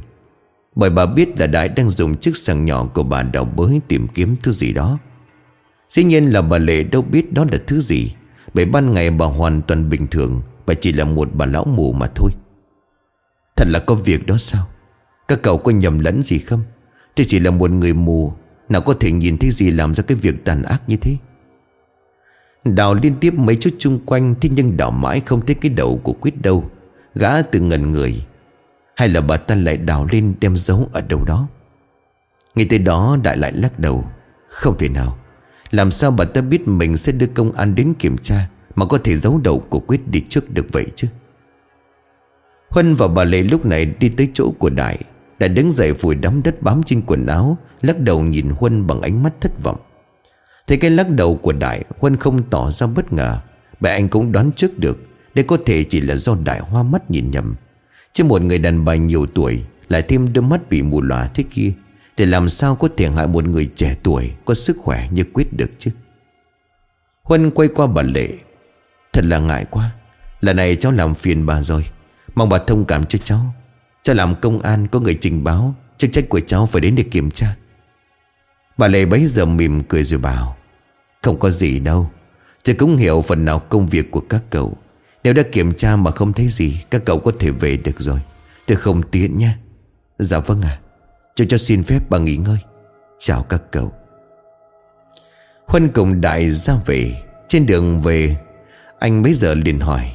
bởi bà biết là Đại đang dùng chiếc sàng nhỏ của bà đào bới tìm kiếm thứ gì đó. Dĩ nhiên là bà Lệ đâu biết đó là thứ gì, Bởi ban ngày bà hoàn toàn bình thường Bà chỉ là một bà lão mù mà thôi. Thật là có việc đó sao? Các cậu có nhầm lẫn gì không? Tôi chỉ là một người mù, Nào có thể nhìn thấy gì làm ra cái việc tàn ác như thế? Đào liên tiếp mấy chút chung quanh, Thế nhưng đào mãi không thấy cái đầu của Quyết đâu. Gã từ ngần người hay là bà ta lại đào lên đem giấu ở đâu đó? Ngay tới đó Đại lại lắc đầu. Không thể nào. Làm sao bà ta biết mình sẽ đưa công an đến kiểm tra Mà có thể giấu đầu của Quyết đi trước được vậy chứ? Huân và bà Lê lúc này đi tới chỗ của Đại. Đại đứng dậy vùi đám đất bám trên quần áo, Lắc đầu nhìn Huân bằng ánh mắt thất vọng. Thấy cái lắc đầu của Đại, Huân không tỏ ra bất ngờ. Bà anh cũng đoán trước được, Đây có thể chỉ là do Đại hoa mắt nhìn nhầm. Chứ một người đàn bà nhiều tuổi Lại thêm đôi mắt bị mù lòa thế kia, Thì làm sao có thể hại một người trẻ tuổi Có sức khỏe như Quyết được chứ? Huân quay qua bà Lệ. Thật là ngại quá. Lần này cháu làm phiền bà rồi. Mong bà thông cảm cho cháu. Cháu làm công an có người trình báo, Chức trách của cháu phải đến để kiểm tra. Bà Lệ bấy giờ mỉm cười rồi bảo, Không có gì đâu. Tôi cũng hiểu phần nào công việc của các cậu. Nếu đã kiểm tra mà không thấy gì, Các cậu có thể về được rồi. Tôi không tiện nha Dạ vâng ạ. À. Cho cho xin phép bà nghỉ ngơi. Chào các cậu. Huân cùng Đại ra về. Trên đường về, Anh mấy giờ liền hỏi,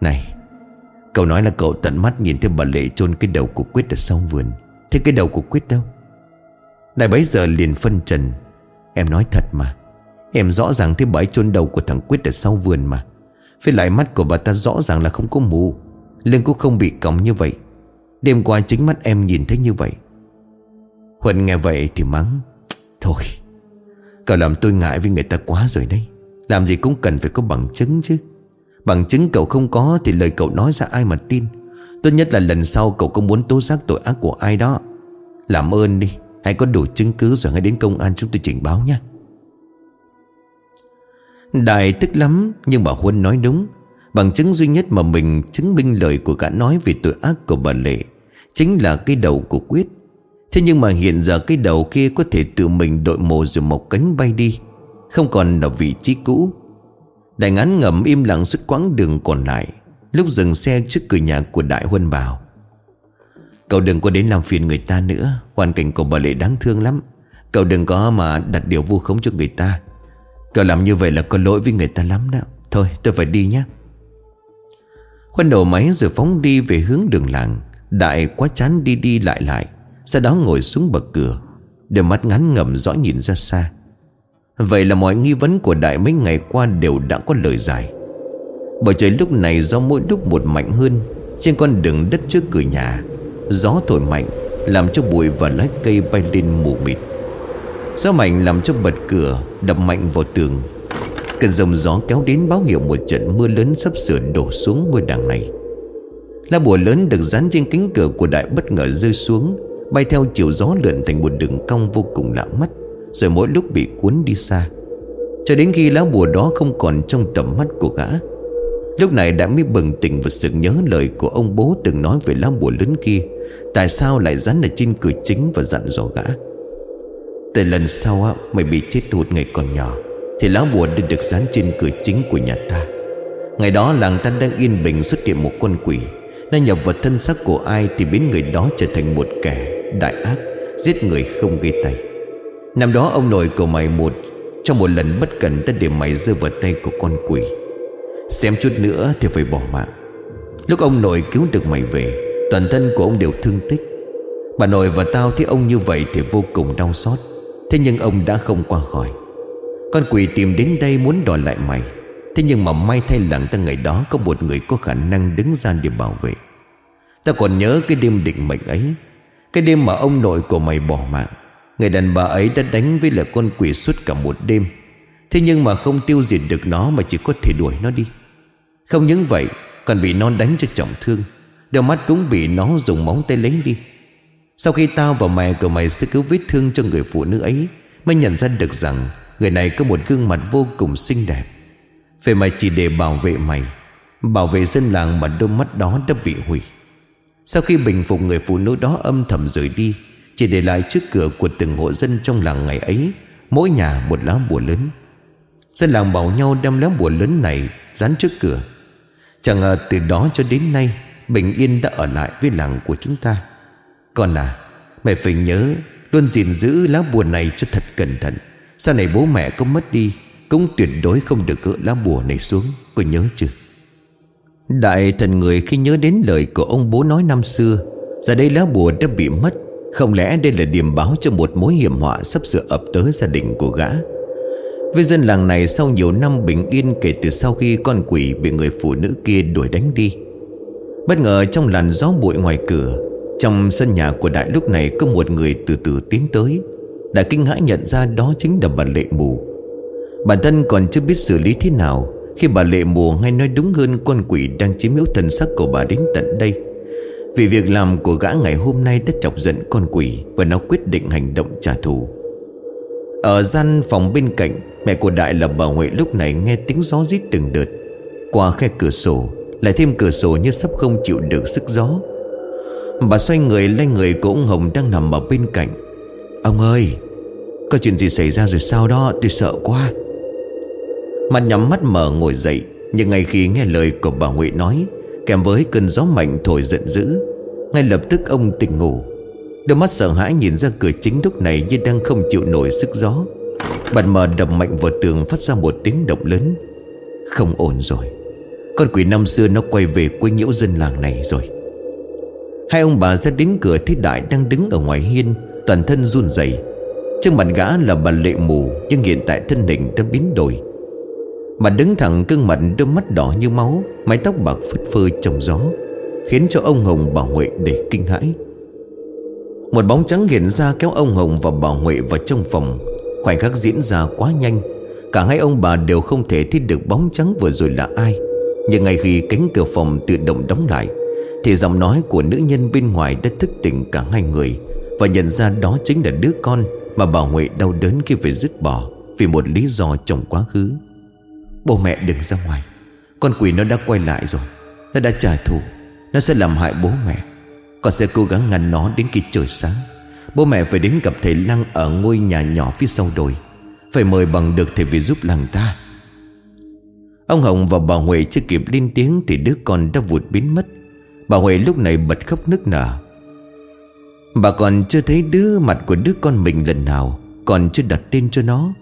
Này, Cậu nói là cậu tận mắt nhìn thấy bà Lệ chôn cái đầu của Quyết ở sau vườn. Thế cái đầu của Quyết đâu? Đại bấy giờ liền phân trần, Em nói thật mà. Em rõ ràng thấy bãi chôn đầu của thằng Quyết ở sau vườn mà. Với lại mắt của bà ta rõ ràng là không có mù. Lưng cũng không bị còng như vậy. Đêm qua chính mắt em nhìn thấy như vậy. Huân nghe vậy thì mắng, Thôi, Cậu làm tôi ngại với người ta quá rồi đấy. Làm gì cũng cần phải có bằng chứng chứ. Bằng chứng cậu không có Thì lời cậu nói ra ai mà tin. Tốt nhất là lần sau cậu có muốn tố giác tội ác của ai đó. Làm ơn đi, Hãy có đủ chứng cứ rồi hãy đến công an chúng tôi trình báo nhé Đại tức lắm, Nhưng bà Huân nói đúng. Bằng chứng duy nhất mà mình chứng minh lời của gã nói Về tội ác của bà Lệ Chính là cái đầu của Quyết. Thế nhưng mà hiện giờ cái đầu kia Có thể tự mình đội mồ rồi một cánh bay đi. Không còn là vị trí cũ. Đại ngán ngầm im lặng suốt quãng đường còn lại, Lúc dừng xe trước cửa nhà của Đại Huân bảo, Cậu đừng có đến làm phiền người ta nữa, Hoàn cảnh của bà Lệ đáng thương lắm. Cậu đừng có mà đặt điều vu khống cho người ta. Cậu làm như vậy là có lỗi với người ta lắm đó. Thôi, tôi phải đi nhé. Huân đổ máy rồi phóng đi về hướng đường làng. Đại quá chán đi đi lại lại. Sau đó ngồi xuống bậc cửa. Đôi mắt ngắn ngầm rõ nhìn ra xa. Vậy là mọi nghi vấn của Đại mấy ngày qua đều đã có lời giải. Bầu trời lúc này do mỗi lúc một mạnh hơn. Trên con đường đất trước cửa nhà, Gió thổi mạnh, Làm cho bụi và lá cây bay lên mù mịt. Gió mạnh làm cho bật cửa, Đập mạnh vào tường. Cơn dòng gió kéo đến báo hiệu một trận mưa lớn sắp sửa đổ xuống ngôi đàng này. Lá bùa lớn được dán trên cánh cửa của đại bất ngờ rơi xuống, Bay theo chiều gió lượn thành một đường cong vô cùng lạ mắt, Rồi mỗi lúc bị cuốn đi xa. Cho đến khi lá bùa đó không còn trong tầm mắt của gã, Lúc này đã mới bừng tỉnh và sự nhớ lời của ông bố từng nói về lá bùa lớn kia, Tại sao lại dán ở trên cửa chính và dặn dò gã. Từ lần sau á, Mày bị chết hụt ngày còn nhỏ, Thì lá bùa đã được dán trên cửa chính của nhà ta. Ngày đó làng ta đang yên bình xuất hiện một con quỷ. Nó nhập vào thân xác của ai Thì biến người đó trở thành một kẻ đại ác, Giết người không gây tay. Năm đó ông nội của mày một, Trong một lần bất cẩn ta để mày rơi vào tay của con quỷ. Xem chút nữa thì phải bỏ mạng. Lúc ông nội cứu được mày về, Toàn thân của ông đều thương tích. Bà nội và tao thấy ông như vậy Thì vô cùng đau xót. Thế nhưng ông đã không qua khỏi. Con quỷ tìm đến đây muốn đòi lại mày. Thế nhưng mà may thay lặng ta ngày đó Có một người có khả năng đứng ra để bảo vệ. Ta còn nhớ cái đêm định mệnh ấy. Cái đêm mà ông nội của mày bỏ mạng. Người đàn bà ấy đã đánh với lại con quỷ suốt cả một đêm. Thế nhưng mà không tiêu diệt được nó Mà chỉ có thể đuổi nó đi. Không những vậy, Còn bị nó đánh cho trọng thương. Đôi mắt cũng bị nó dùng móng tay lấy đi. Sau khi tao và mẹ của mày sẽ cứu vết thương cho người phụ nữ ấy Mới nhận ra được rằng Người này có một gương mặt vô cùng xinh đẹp. Về mày chỉ để bảo vệ mày, Bảo vệ dân làng mà đôi mắt đó đã bị hủy. Sau khi bình phục người phụ nữ đó âm thầm rời đi, Chỉ để lại trước cửa của từng hộ dân trong làng ngày ấy, Mỗi nhà một lá bùa lớn. Dân làng bảo nhau đem lá bùa lớn này Dán trước cửa. Chẳng ngờ từ đó cho đến nay, Bình yên đã ở lại với làng của chúng ta. Con à Mẹ phải nhớ Luôn gìn giữ lá bùa này cho thật cẩn thận. Sau này bố mẹ có mất đi, Cũng tuyệt đối không được gỡ lá bùa này xuống. Con nhớ chưa? Đại thần người khi nhớ đến lời của ông bố nói năm xưa, Giờ đây lá bùa đã bị mất, Không lẽ đây là điểm báo cho một mối hiểm họa Sắp sửa ập tới gia đình của gã? Với dân làng này sau nhiều năm bình yên Kể từ sau khi con quỷ bị người phụ nữ kia đuổi đánh đi. Bất ngờ trong làn gió bụi ngoài cửa trong sân nhà của Đại lúc này Có một người từ từ tiến tới. Đại kinh hãi nhận ra đó chính là bà Lệ Mù. Bản thân còn chưa biết xử lý thế nào, Khi bà Lệ Mù hay nói đúng hơn Con quỷ đang chiếm hữu thần sắc của bà đến tận đây. Vì việc làm của gã ngày hôm nay Đã chọc giận con quỷ Và nó quyết định hành động trả thù. Ở gian phòng bên cạnh, Mẹ của Đại là bà Huệ lúc này nghe tiếng gió rít từng đợt. Qua khe cửa sổ, lại thêm cửa sổ như sắp không chịu được sức gió Bà xoay người lên người của ông Hồng đang nằm ở bên cạnh. Ông ơi, Có chuyện gì xảy ra rồi sao đó? Tôi sợ quá. Mặt nhắm mắt mở ngồi dậy, Nhưng ngay khi nghe lời của bà Huệ nói, Kèm với cơn gió mạnh thổi giận dữ, Ngay lập tức ông tỉnh ngủ. Đôi mắt sợ hãi nhìn ra cửa chính lúc này Như đang không chịu nổi sức gió. Bàn mờ đập mạnh vào tường phát ra một tiếng động lớn. Không ổn rồi. Con quỷ năm xưa nó quay về quấy nhiễu dân làng này rồi. Hai ông bà ra đến cửa thấy Đại đang đứng ở ngoài hiên, Toàn thân run rẩy. Trước mặt gã là bà lệ mù, Nhưng hiện tại thân hình đã biến đổi. Bà đứng thẳng cưng mặt, đôi mắt đỏ như máu, Mái tóc bạc phất phơ trong gió, Khiến cho ông Hồng bà Huệ để kinh hãi. Một bóng trắng hiện ra kéo ông Hồng và bà Huệ vào trong phòng. Khoảnh khắc diễn ra quá nhanh, Cả hai ông bà đều không thể thấy được bóng trắng vừa rồi là ai. Nhưng ngay khi cánh cửa phòng tự động đóng lại thì giọng nói của nữ nhân bên ngoài đã thức tỉnh cả hai người Và nhận ra đó chính là đứa con Mà bà Huệ đau đớn khi phải dứt bỏ Vì một lý do trong quá khứ. Bố mẹ đừng ra ngoài, Con quỷ nó đã quay lại rồi, Nó đã trả thù, Nó sẽ làm hại bố mẹ. Con sẽ cố gắng ngăn nó đến khi trời sáng. Bố mẹ phải đến gặp thầy Lăng Ở ngôi nhà nhỏ phía sau đồi, Phải mời bằng được thầy về giúp làng ta. Ông Hồng và bà Huệ chưa kịp lên tiếng Thì đứa con đã vụt biến mất. Bà Huệ lúc này bật khóc nức nở. Bà còn chưa thấy đứa mặt của đứa con mình lần nào, Còn chưa đặt tên cho nó.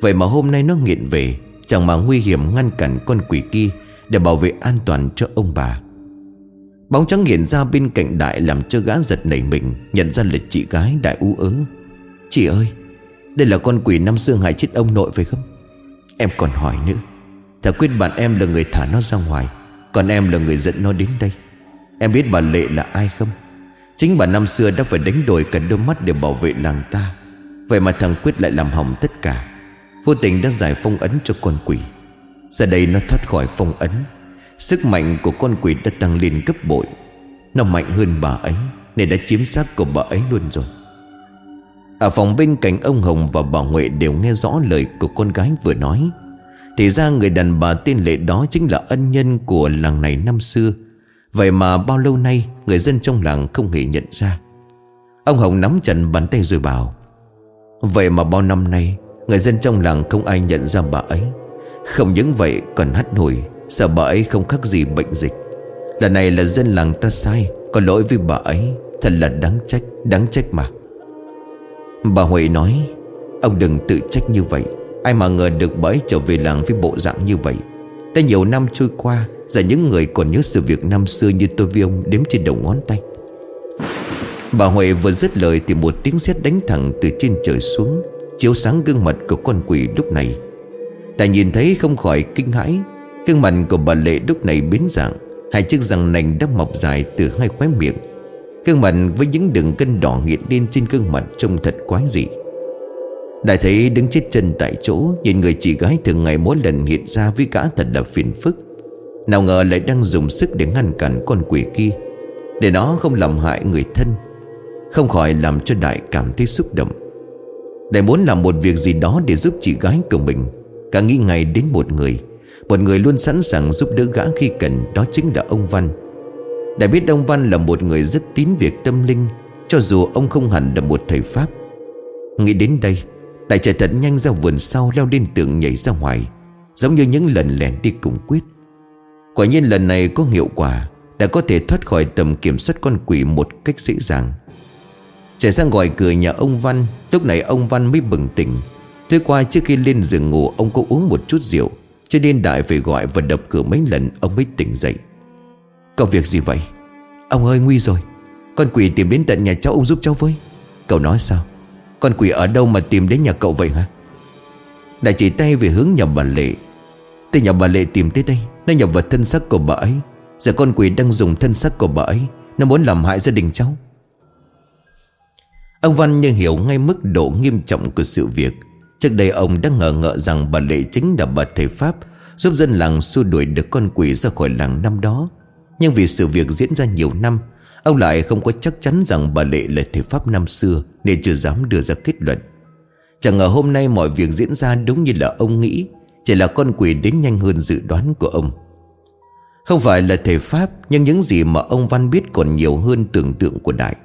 Vậy mà hôm nay nó nghiện về, Chẳng mà nguy hiểm ngăn cản con quỷ kia Để bảo vệ an toàn cho ông bà. Bóng trắng hiện ra bên cạnh đại Làm cho gã giật nảy mình, Nhận ra là chị gái đại u ớ. Chị ơi, Đây là con quỷ năm xưa hại chết ông nội phải không? Em còn hỏi nữa. Thà quyết bạn em là người thả nó ra ngoài, Còn em là người dẫn nó đến đây. Em biết bà Lệ là ai không? Chính bà năm xưa đã phải đánh đổi cả đôi mắt Để bảo vệ làng ta. Vậy mà thằng Quyết lại làm hỏng tất cả. Vô tình đã giải phong ấn cho con quỷ. Giờ đây nó thoát khỏi phong ấn. Sức mạnh của con quỷ đã tăng lên gấp bội. Nó mạnh hơn bà ấy, Nên đã chiếm xác của bà ấy luôn rồi. Ở phòng bên cạnh ông Hồng và bà Huệ đều nghe rõ lời của con gái vừa nói. Thì ra người đàn bà tên Lệ đó chính là ân nhân của làng này năm xưa. Vậy mà bao lâu nay người dân trong làng không hề nhận ra. Ông Hồng nắm chặt bàn tay rồi bảo, Vậy mà bao năm nay, Người dân trong làng không ai nhận ra bà ấy. Không những vậy, còn hắt nổi Sợ bà ấy không khác gì bệnh dịch? Lần này là dân làng ta sai, Có lỗi với bà ấy, Thật là đáng trách Đáng trách mà. Bà Huệ nói, Ông đừng tự trách như vậy. Ai mà ngờ được bà ấy trở về làng với bộ dạng như vậy. Đã nhiều năm trôi qua Giờ những người còn nhớ sự việc năm xưa như tôi với ông Đếm trên đầu ngón tay. Bà Huệ vừa dứt lời Thì một tiếng sét đánh thẳng từ trên trời xuống, Chiếu sáng gương mặt của con quỷ lúc này. Đã nhìn thấy không khỏi kinh hãi, Gương mặt của bà Lệ lúc này biến dạng, Hai chiếc răng nành đã mọc dài từ hai khóe miệng. Gương mặt với những đường cân đỏ hiện lên trên gương mặt trông thật quái dị. Đại thấy đứng chết chân tại chỗ, Nhìn người chị gái thường ngày mỗi lần hiện ra với cả thật là phiền phức. Nào ngờ lại đang dùng sức để ngăn cản con quỷ kia. Để nó không làm hại người thân, Không khỏi làm cho Đại cảm thấy xúc động. Đại muốn làm một việc gì đó để giúp chị gái của mình. Cả nghĩ ngay đến một người một người luôn sẵn sàng giúp đỡ gã khi cần, Đó chính là ông Văn. Đại biết ông Văn là một người rất tín việc tâm linh, Cho dù ông không hẳn là một thầy Pháp. Nghĩ đến đây, Đại chạy thật nhanh ra vườn sau Leo lên tường nhảy ra ngoài, Giống như những lần lẻn đi cùng quyết. Quả nhiên lần này có hiệu quả, Đã có thể thoát khỏi tầm kiểm soát con quỷ Một cách dễ dàng. Chạy sang gọi cửa nhà ông Văn, Lúc này ông Văn mới bừng tỉnh. Tối qua trước khi lên giường ngủ, Ông có uống một chút rượu, cho nên Đại phải gọi và đập cửa mấy lần, Ông mới tỉnh dậy. Có việc gì vậy? Ông ơi, nguy rồi. Con quỷ tìm đến tận nhà cháu, ông giúp cháu với. Cậu nói sao? Con quỷ ở đâu mà tìm đến nhà cậu vậy hả? Đại chỉ tay về hướng nhà bà Lệ. Tên nhà bà Lệ tìm tới đây. Nó nhập vào thân xác của bà ấy. Giờ con quỷ đang dùng thân xác của bà ấy, Nó muốn làm hại gia đình cháu. Ông Văn như hiểu ngay mức độ nghiêm trọng của sự việc. Trước đây ông đã ngờ ngợ rằng bà Lệ chính là bà thầy Pháp, Giúp dân làng xua đuổi được con quỷ ra khỏi làng năm đó. Nhưng vì sự việc diễn ra nhiều năm, Ông lại không có chắc chắn rằng bà Lệ là thầy Pháp năm xưa, Nên chưa dám đưa ra kết luận. Chẳng ngờ hôm nay mọi việc diễn ra đúng như là ông nghĩ. Chỉ là con quỷ đến nhanh hơn dự đoán của ông. Không phải là thầy Pháp, Nhưng những gì mà ông Văn biết còn nhiều hơn tưởng tượng của Đại,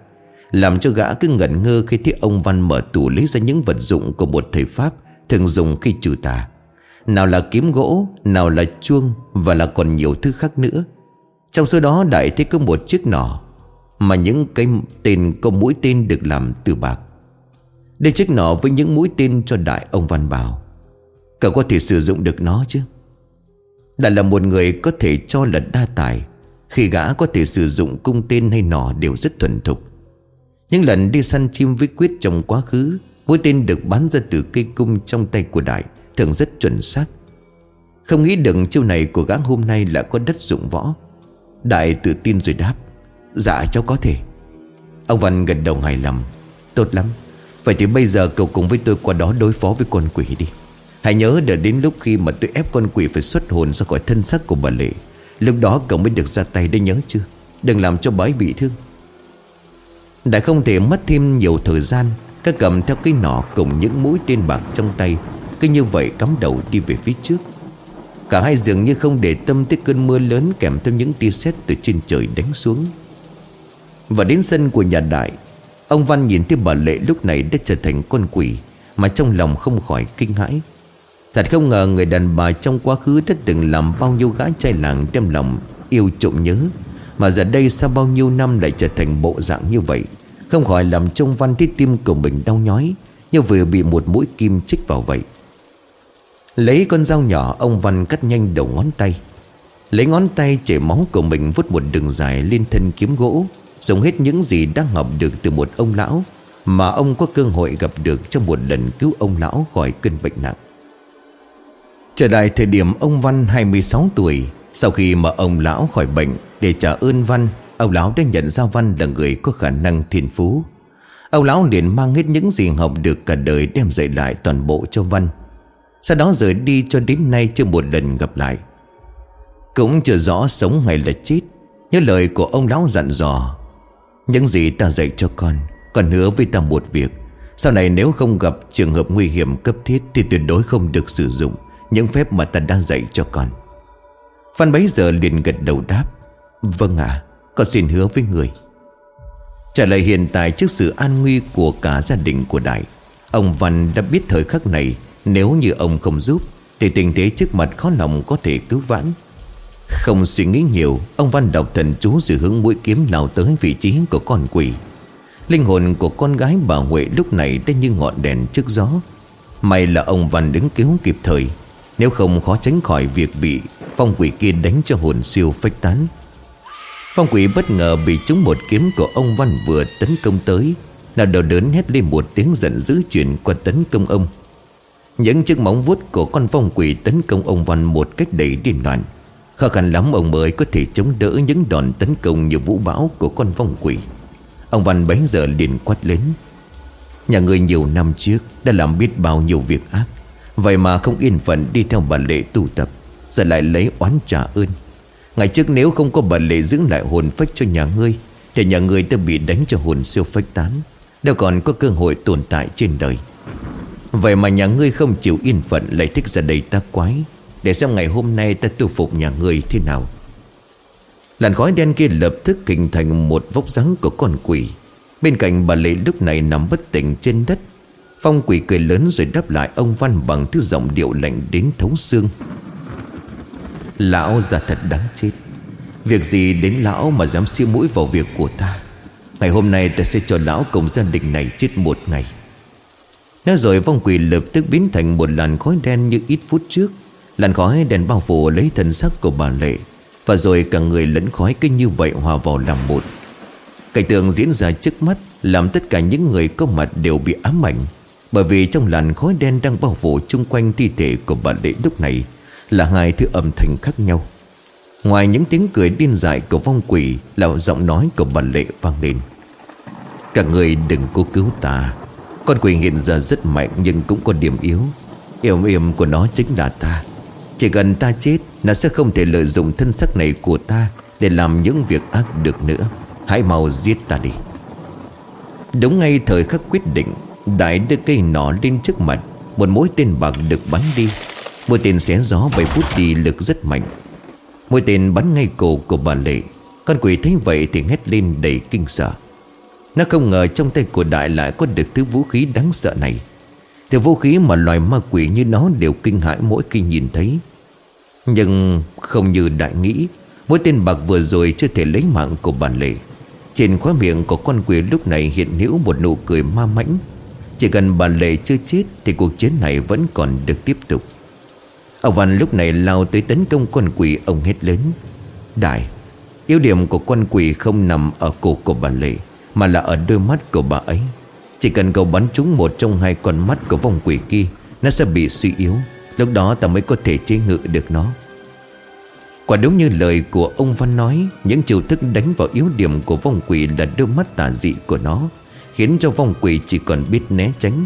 làm cho gã cứ ngẩn ngơ khi thấy ông Văn mở tủ lấy ra những vật dụng của một thầy Pháp Thường dùng khi trừ tà. Nào là kiếm gỗ, Nào là chuông Và là còn nhiều thứ khác nữa. Trong số đó, Đại thấy có một chiếc nỏ Mà những cái tên, có mũi tên được làm từ bạc. Đây chiếc nỏ với những mũi tên cho Đại, ông Văn bảo. Cậu có thể sử dụng được nó chứ? Đã là một người có thể cho là đa tài. Khi gã có thể sử dụng cung tên hay nỏ đều rất thuần thục. Những lần đi săn chim với quyết trong quá khứ, Mũi tên được bắn ra từ cây cung trong tay của Đại, Thường rất chuẩn xác. Không nghĩ được chiêu này của gã hôm nay là có đất dụng võ. Đại tự tin rồi đáp Dạ cháu có thể. Ông Văn gật đầu hài lòng, Tốt lắm. Vậy thì bây giờ cậu cùng với tôi qua đó đối phó với con quỷ đi. Hãy nhớ đợi đến lúc khi mà tôi ép con quỷ phải xuất hồn ra khỏi thân xác của bà Lệ, Lúc đó cậu mới được ra tay đấy nhớ chưa? Đừng làm cho bái bị thương. Đã không thể mất thêm nhiều thời gian Các cầm theo cái nỏ cùng những mũi tên bạc trong tay, Cứ như vậy cắm đầu đi về phía trước. Cả hai dường như không để tâm tới cơn mưa lớn Kèm theo những tia sét từ trên trời đánh xuống. Và đến sân của nhà đại, Ông Văn nhìn thấy bà Lệ lúc này đã trở thành con quỷ Mà trong lòng không khỏi kinh hãi. Thật không ngờ người đàn bà trong quá khứ đã từng làm bao nhiêu gái trai làng đem lòng yêu trộm nhớ, Mà giờ đây sau bao nhiêu năm lại trở thành bộ dạng như vậy. Không khỏi làm trông văn thiết tim của mình đau nhói, Như vừa bị một mũi kim chích vào vậy. Lấy con dao nhỏ, ông Văn cắt nhanh đầu ngón tay. Lấy ngón tay chảy máu của mình vút một đường dài lên thân kiếm gỗ, Dùng hết những gì đang học được từ một ông lão Mà ông có cơ hội gặp được trong một lần cứu ông lão khỏi cơn bệnh nặng. Trở lại thời điểm ông Văn 26 tuổi, Sau khi mà ông lão khỏi bệnh Để trả ơn Văn, Ông lão đã nhận ra Văn là người có khả năng thiên phú. Ông lão liền mang hết những gì học được cả đời Đem dạy lại toàn bộ cho Văn. Sau đó rời đi cho đến nay chưa một lần gặp lại. Cũng chưa rõ sống hay là chết Nhớ lời của ông lão dặn dò. Những gì ta dạy cho con Con hứa với ta một việc. Sau này nếu không gặp trường hợp nguy hiểm cấp thiết Thì tuyệt đối không được sử dụng những phép mà ta đang dạy cho con. Phan bấy giờ liền gật đầu đáp Vâng ạ à, Con xin hứa với người. Trả lời hiện tại trước sự an nguy của cả gia đình của Đại Ông Văn đã biết thời khắc này Nếu như ông không giúp Thì tình thế trước mặt khó lòng có thể cứu vãn. Không suy nghĩ nhiều Ông Văn đọc thần chú rồi hướng mũi kiếm lao tới vị trí của con quỷ. Linh hồn của con gái bà Huệ lúc này đã như ngọn đèn trước gió. May là ông Văn đứng cứu kịp thời nếu không khó tránh khỏi việc bị Phong quỷ kia đánh cho hồn siêu phách tán. Phong quỷ bất ngờ bị trúng một kiếm của ông Văn vừa tấn công tới Nào đầu đớn hét lên một tiếng giận dữ chuyển qua tấn công ông. Những chiếc móng vuốt của con phong quỷ tấn công ông Văn một cách đầy điên loạn. Khó khăn lắm ông mới có thể chống đỡ những đòn tấn công như vũ bão của con phong quỷ. Ông Văn bấy giờ liền quát lên. Nhà người nhiều năm trước đã làm biết bao nhiêu việc ác. Vậy mà không yên phận đi theo bà Lệ tụ tập, Giờ lại lấy oán trả ơn. Ngày trước nếu không có bà Lệ giữ lại hồn phách cho nhà ngươi, Thì nhà ngươi đã bị đánh cho hồn siêu phách tán Đâu còn có cơ hội tồn tại trên đời. Vậy mà nhà ngươi không chịu yên phận Lại thích ra đây ta quái, Để xem ngày hôm nay ta tu phục nhà ngươi thế nào. Làn khói đen kia lập tức hình thành một vóc dáng của con quỷ. Bên cạnh bà Lệ lúc này nằm bất tỉnh trên đất Phong quỷ cười lớn rồi đáp lại ông Văn bằng thứ giọng điệu lạnh đến thấu xương. Lão già thật đáng chết. Việc gì đến lão mà dám siêu mũi vào việc của ta? Ngày hôm nay ta sẽ cho lão cùng gia đình này chết một ngày. Nói rồi vong quỷ lập tức biến thành một làn khói đen như ít phút trước. Làn khói đèn bao phủ lấy thân sắc của bà Lệ, Và rồi cả người lẫn khói kinh như vậy hòa vào làm một. Cảnh tượng diễn ra trước mắt Làm tất cả những người có mặt đều bị ám ảnh bởi vì trong làn khói đen đang bao phủ chung quanh thi thể của bà Lệ lúc này Là hai thứ âm thanh khác nhau. Ngoài những tiếng cười điên dại của vong quỷ, Là giọng nói của bà Lệ vang lên. Cả người đừng cố cứu ta. Con quỷ hiện giờ rất mạnh nhưng cũng có điểm yếu. Yểm yểm của nó chính là ta. Chỉ cần ta chết, Nó sẽ không thể lợi dụng thân sắc này của ta Để làm những việc ác được nữa. Hãy mau giết ta đi. Đúng ngay thời khắc quyết định Đại đưa cây nỏ lên trước mặt, Một mũi tên bạc được bắn đi. Mũi tên xé gió bay phút đi lực rất mạnh. Mũi tên bắn ngay cổ của bà Lệ. Con quỷ thấy vậy thì hét lên đầy kinh sợ. Nó không ngờ trong tay của Đại lại có được thứ vũ khí đáng sợ này. Thứ vũ khí mà loài ma quỷ như nó đều kinh hãi mỗi khi nhìn thấy. Nhưng không như đại nghĩ, mũi tên bạc vừa rồi chưa thể lấy mạng của bản lệ. Trên khóa miệng của con quỷ lúc này hiện hữu một nụ cười ma mãnh. Chỉ cần bà lệ chưa chết Thì cuộc chiến này vẫn còn được tiếp tục. Ông Văn lúc này lao tới tấn công con quỷ Ông hét lớn. Đại Yếu điểm của con quỷ không nằm ở cổ của bà Lệ, Mà là ở đôi mắt của bà ấy. Chỉ cần cậu bắn trúng một trong hai con mắt của vòng quỷ kia, Nó sẽ bị suy yếu. Lúc đó ta mới có thể chế ngự được nó. Quả đúng như lời của ông Văn nói, Những chiêu thức đánh vào yếu điểm của vong quỷ là đôi mắt tà dị của nó. Khiến cho vong quỷ chỉ còn biết né tránh.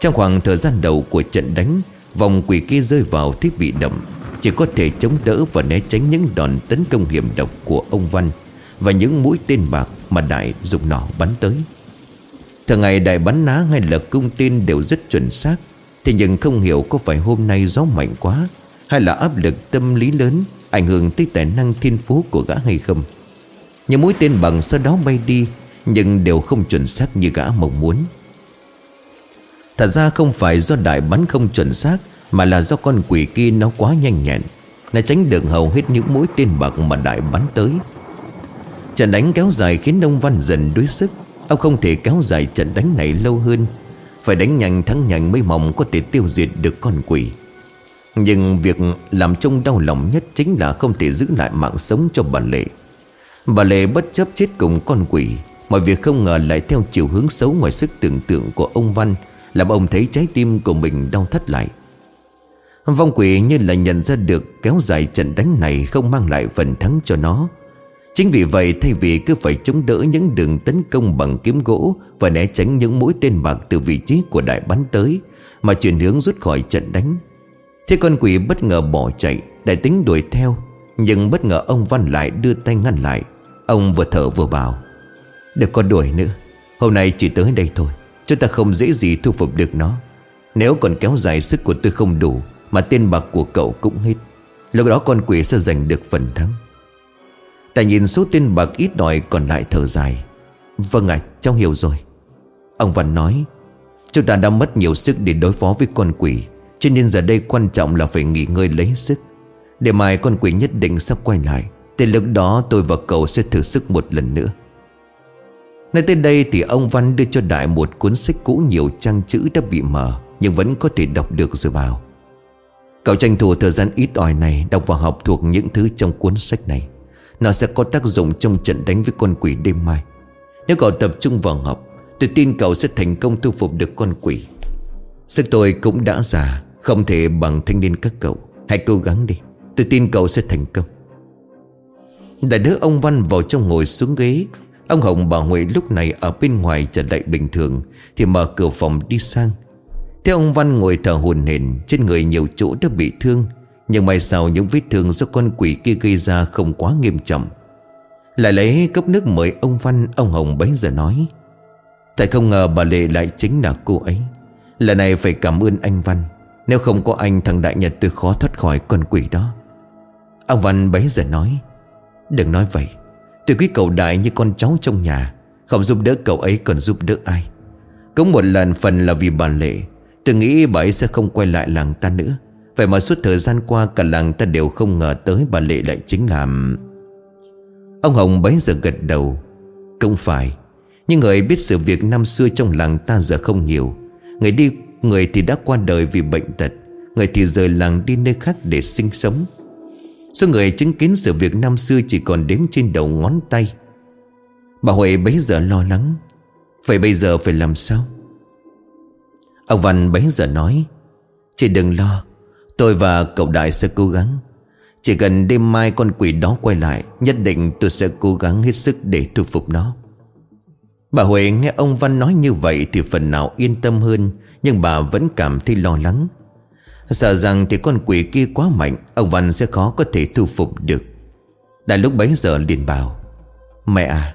Trong khoảng thời gian đầu của trận đánh, Vòng quỷ kia rơi vào thiết bị động Chỉ có thể chống đỡ và né tránh những đòn tấn công hiểm độc của ông Văn Và những mũi tên bạc mà Đại dùng nỏ bắn tới. Thường ngày Đại bắn ná hay là cung tên đều rất chuẩn xác, Thế nhưng không hiểu có phải hôm nay gió mạnh quá Hay là áp lực tâm lý lớn Ảnh hưởng tới tài năng thiên phú của gã hay không. Những mũi tên bằng sau đó bay đi nhưng đều không chuẩn xác như gã mong muốn. Thật ra không phải do đại bắn không chuẩn xác, Mà là do con quỷ kia nó quá nhanh nhẹn. Nó tránh được hầu hết những mũi tên bạc mà đại bắn tới. Trận đánh kéo dài khiến Đông Văn dần đuối sức. Ông không thể kéo dài trận đánh này lâu hơn. Phải đánh nhanh thắng nhanh mới mong có thể tiêu diệt được con quỷ. Nhưng việc làm trông đau lòng nhất chính là không thể giữ lại mạng sống cho bà Lệ. Bà Lệ bất chấp chết cùng con quỷ. Mọi việc không ngờ lại theo chiều hướng xấu ngoài sức tưởng tượng của ông Văn, làm ông thấy trái tim của mình đau thắt lại. Vong quỷ như là nhận ra được Kéo dài trận đánh này không mang lại phần thắng cho nó. Chính vì vậy, thay vì cứ phải chống đỡ những đường tấn công bằng kiếm gỗ Và né tránh những mũi tên bạc từ vị trí của đại bắn tới, Mà chuyển hướng rút khỏi trận đánh Thế con quỷ bất ngờ bỏ chạy, Đại tính đuổi theo. Nhưng bất ngờ ông Văn lại đưa tay ngăn lại. Ông vừa thở vừa bảo Đừng có đuổi nữa. Hôm nay chỉ tới đây thôi. Chúng ta không dễ gì thu phục được nó. Nếu còn kéo dài sức của tôi không đủ Mà tên bạc của cậu cũng hết Lúc đó con quỷ sẽ giành được phần thắng. Ta nhìn số tên bạc ít đòi còn lại thở dài. Vâng ạ à, cháu hiểu rồi. Ông Văn nói Chúng ta đã mất nhiều sức để đối phó với con quỷ Cho nên giờ đây quan trọng là phải nghỉ ngơi lấy sức. Để mai con quỷ nhất định sắp quay lại. Thì lúc đó tôi và cậu sẽ thử sức một lần nữa. Nói tới đây thì ông Văn đưa cho Đại một cuốn sách cũ nhiều trang chữ đã bị mờ, Nhưng vẫn có thể đọc được rồi vào Cậu tranh thủ thời gian ít ỏi này Đọc và học thuộc những thứ trong cuốn sách này. Nó sẽ có tác dụng trong trận đánh với con quỷ đêm mai. Nếu cậu tập trung vào học, Tôi tin cậu sẽ thành công thu phục được con quỷ. Sức tôi cũng đã già, Không thể bằng thanh niên các cậu. Hãy cố gắng đi, Tôi tin cậu sẽ thành công. Đại đứa ông Văn vào trong ngồi xuống ghế Ông Hồng bà Huệ lúc này ở bên ngoài trở lại bình thường, Thì mở cửa phòng đi sang. Thế ông Văn ngồi thở hồn hển, Trên người nhiều chỗ đã bị thương, Nhưng may sao những vết thương do con quỷ kia gây ra không quá nghiêm trọng. Lại lấy cốc nước mời ông Văn, Ông Hồng bấy giờ nói, Tại không ngờ bà Lệ lại chính là cô ấy. Lần này phải cảm ơn anh Văn, Nếu không có anh, thằng Đại Nhật tôi khó thoát khỏi con quỷ đó. Ông Văn bấy giờ nói, Đừng nói vậy Tôi quý cậu đại như con cháu trong nhà. Không giúp đỡ cậu ấy còn giúp đỡ ai? Cũng một lần phần là vì bà Lệ. Tôi nghĩ bà ấy sẽ không quay lại làng ta nữa. Vậy mà suốt thời gian qua Cả làng ta đều không ngờ tới bà Lệ lại chính là Ông Hồng bấy giờ gật đầu. Cũng phải. Nhưng người biết sự việc năm xưa trong làng ta giờ không nhiều. Người đi, Người thì đã qua đời vì bệnh tật. Người thì rời làng đi nơi khác để sinh sống. Số người chứng kiến sự việc năm xưa chỉ còn đếm trên đầu ngón tay. Bà Huệ bấy giờ lo lắng. Vậy bây giờ phải làm sao? Ông Văn bấy giờ nói, Chị đừng lo, Tôi và cậu Đại sẽ cố gắng. Chỉ cần đêm mai con quỷ đó quay lại, Nhất định tôi sẽ cố gắng hết sức để thu phục nó. Bà Huệ nghe ông Văn nói như vậy Thì phần nào yên tâm hơn, Nhưng bà vẫn cảm thấy lo lắng. Sợ rằng thì con quỷ kia quá mạnh Ông Văn sẽ khó có thể thu phục được. Đã lúc bấy giờ liền bảo Mẹ à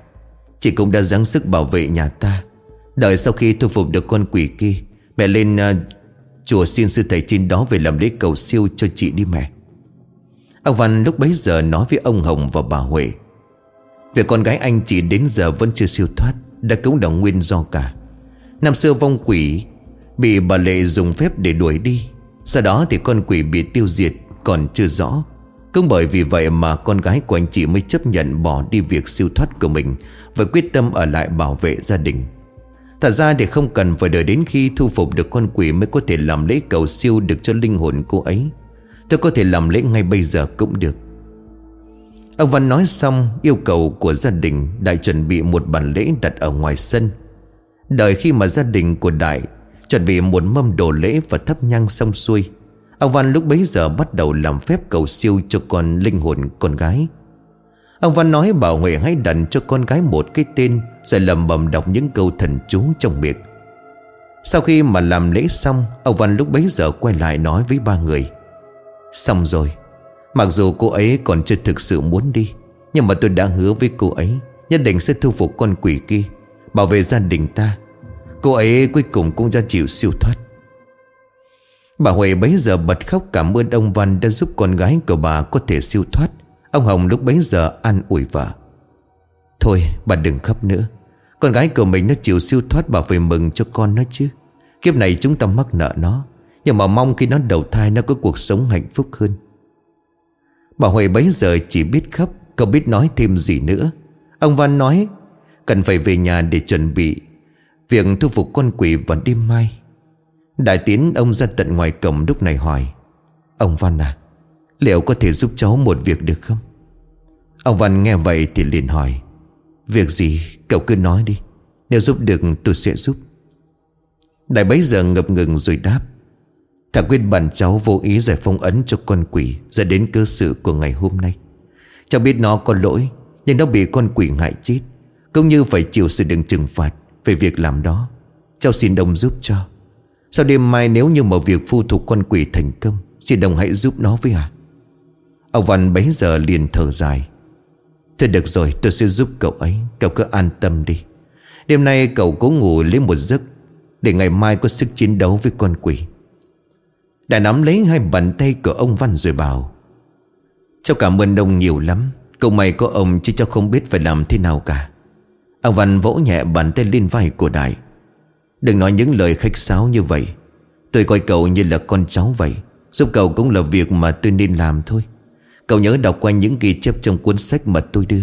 Chị cũng đã gắng sức bảo vệ nhà ta. Đợi sau khi thu phục được con quỷ kia Mẹ lên uh, chùa xin sư thầy trên đó Về làm lễ cầu siêu cho chị đi mẹ. Ông Văn lúc bấy giờ nói với ông Hồng và bà Huệ Việc con gái anh chị đến giờ vẫn chưa siêu thoát Đã cũng là nguyên do cả. Năm xưa vong quỷ Bị bà Lệ dùng phép để đuổi đi sau đó thì con quỷ bị tiêu diệt, Còn chưa rõ. Cũng bởi vì vậy mà con gái của anh chị mới chấp nhận bỏ đi việc siêu thoát của mình Và quyết tâm ở lại bảo vệ gia đình. Thật ra thì không cần phải đợi đến khi thu phục được con quỷ Mới có thể làm lễ cầu siêu được cho linh hồn cô ấy. Tôi có thể làm lễ ngay bây giờ cũng được. Ông Văn nói xong, yêu cầu của gia đình Đại chuẩn bị một bàn lễ đặt ở ngoài sân. Đợi khi mà gia đình của Đại Chuẩn bị một mâm đồ lễ và thắp nhang xong xuôi. Ông Văn lúc bấy giờ bắt đầu làm phép cầu siêu cho con linh hồn con gái. Ông Văn nói bảo Huệ hãy đặt cho con gái một cái tên, Rồi lầm bầm đọc những câu thần chú trong miệng. Sau khi mà làm lễ xong, Ông Văn lúc bấy giờ quay lại nói với ba người. Xong rồi, Mặc dù cô ấy còn chưa thực sự muốn đi, Nhưng mà tôi đã hứa với cô ấy, Nhất định sẽ thu phục con quỷ kia, Bảo vệ gia đình ta Cô ấy cuối cùng cũng ra chịu siêu thoát. Bà Huệ bấy giờ bật khóc cảm ơn ông Văn đã giúp con gái của bà có thể siêu thoát. Ông Hồng lúc bấy giờ an ủi vợ Thôi, bà đừng khóc nữa. Con gái của mình nó chịu siêu thoát, bà phải mừng cho con nó chứ. Kiếp này chúng ta mắc nợ nó, Nhưng mà mong khi nó đầu thai nó có cuộc sống hạnh phúc hơn. Bà Huệ bấy giờ chỉ biết khóc, Không biết nói thêm gì nữa. Ông Văn nói, Cần phải về nhà để chuẩn bị Việc thu phục con quỷ vào đêm mai. Đại tiến ông ra tận ngoài cổng lúc này hỏi, Ông Văn à Liệu có thể giúp cháu một việc được không? Ông Văn nghe vậy thì liền hỏi, Việc gì? Cậu cứ nói đi. Nếu giúp được, tôi sẽ giúp. Đại bấy giờ ngập ngừng rồi đáp Thằng quyết bản cháu vô ý giải phong ấn cho con quỷ Dẫn đến cơ sự của ngày hôm nay. Cháu biết nó có lỗi, Nhưng nó bị con quỷ ngại chết, Cũng như phải chịu sự đừng trừng phạt về việc làm đó, Cháu xin đồng giúp cho. Sau đêm mai nếu như mà việc phu thuộc con quỷ thành công Xin đồng hãy giúp nó với à Ông Văn bấy giờ liền thở dài. Thôi được rồi, tôi sẽ giúp cậu ấy, Cậu cứ an tâm đi. Đêm nay cậu cố ngủ lấy một giấc Để ngày mai có sức chiến đấu với con quỷ. Đã nắm lấy hai bàn tay của ông Văn rồi bảo, Cháu cảm ơn ông nhiều lắm, Cậu mày có ông chứ cháu không biết phải làm thế nào cả. Ông Văn vỗ nhẹ bàn tay lên vai của Đại Đừng nói những lời khách sáo như vậy. Tôi coi cậu như là con cháu vậy. Giúp cậu cũng là việc mà tôi nên làm thôi. Cậu nhớ đọc qua những ghi chép trong cuốn sách mà tôi đưa.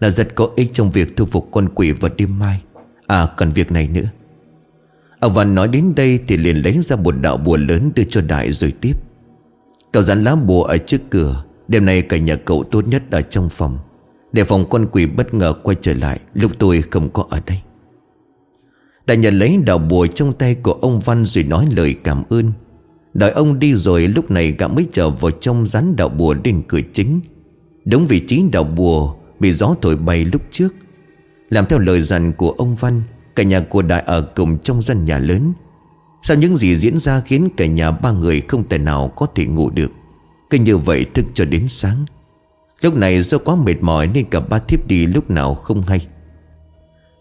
Là rất có ích trong việc thu phục con quỷ vào đêm mai. À còn việc này nữa. Ông Văn nói đến đây thì liền lấy ra một đạo bùa lớn đưa cho Đại rồi tiếp. Cậu dán lá bùa ở trước cửa. Đêm nay cả nhà cậu tốt nhất ở trong phòng. Để phòng con quỷ bất ngờ quay trở lại, Lúc tôi không có ở đây. Đại nhận lấy đào bùa trong tay của ông Văn rồi nói lời cảm ơn. Đợi ông đi rồi, lúc này gã mới trở vào trong rắn đạo bùa lên cửa chính. Đúng vị trí đạo bùa bị gió thổi bay lúc trước. Làm theo lời dặn của ông Văn, Cả nhà của đại ở cùng trong gian nhà lớn. Sao những gì diễn ra khiến cả nhà ba người không thể nào có thể ngủ được. Cứ như vậy thức cho đến sáng. Lúc này do quá mệt mỏi nên cả ba thiếp đi lúc nào không hay.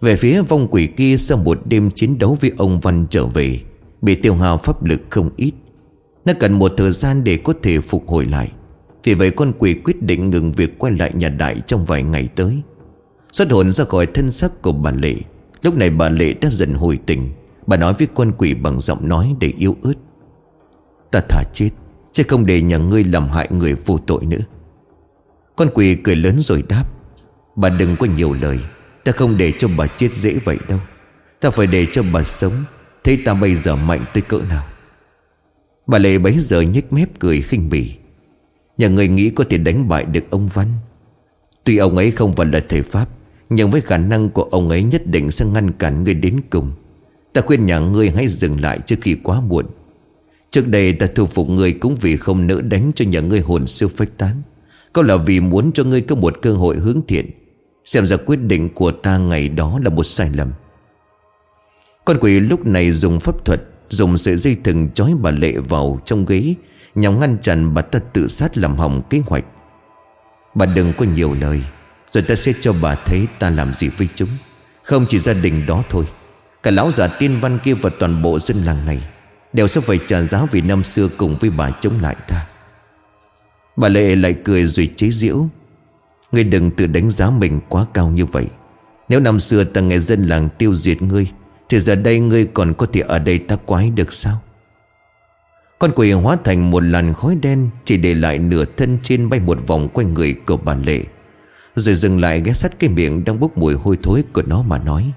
Về phía vong quỷ kia sau một đêm chiến đấu với ông Văn trở về, Bị tiêu hao pháp lực không ít. Nó cần một thời gian để có thể phục hồi lại. Vì vậy con quỷ quyết định ngừng việc quay lại nhà đại trong vài ngày tới. Xuất hồn ra khỏi thân xác của bà Lệ. Lúc này bà Lệ đã dần hồi tình Bà nói với con quỷ bằng giọng nói để yếu ớt. Ta thả chết, Chứ không để nhà ngươi làm hại người vô tội nữa. Con quỷ cười lớn rồi đáp, Bà đừng có nhiều lời, Ta không để cho bà chết dễ vậy đâu. Ta phải để cho bà sống Thế ta bây giờ mạnh tới cỡ nào. Bà Lệ bấy giờ nhếch mép cười khinh bỉ, Nhà người nghĩ có thể đánh bại được ông Văn. Tuy ông ấy không phải là thầy Pháp, Nhưng với khả năng của ông ấy nhất định sẽ ngăn cản người đến cùng. Ta khuyên nhà ngươi hãy dừng lại trước khi quá muộn. Trước đây ta thu phục người cũng vì không nỡ đánh cho nhà ngươi hồn siêu phách tán. Có là vì muốn cho ngươi có một cơ hội hướng thiện. Xem ra quyết định của ta ngày đó là một sai lầm. Con quỷ lúc này dùng pháp thuật, Dùng sợi dây thừng trói bà Lệ vào trong ghế, Nhằm ngăn chặn bà ta tự sát làm hỏng kế hoạch. Bà đừng có nhiều lời, Rồi ta sẽ cho bà thấy ta làm gì với chúng. Không chỉ gia đình đó thôi, Cả lão già tiên văn kia và toàn bộ dân làng này Đều sẽ phải trả giá vì năm xưa cùng với bà chống lại ta. Bà Lệ lại cười rồi chế giễu. Ngươi đừng tự đánh giá mình quá cao như vậy. Nếu năm xưa ta nghe dân làng tiêu diệt ngươi, Thì giờ đây ngươi còn có thể ở đây ta quái được sao? Con quỷ hóa thành một làn khói đen, Chỉ để lại nửa thân trên bay một vòng quanh người của bà Lệ. Rồi dừng lại ghé sát cái miệng đang bốc mùi hôi thối của nó mà nói.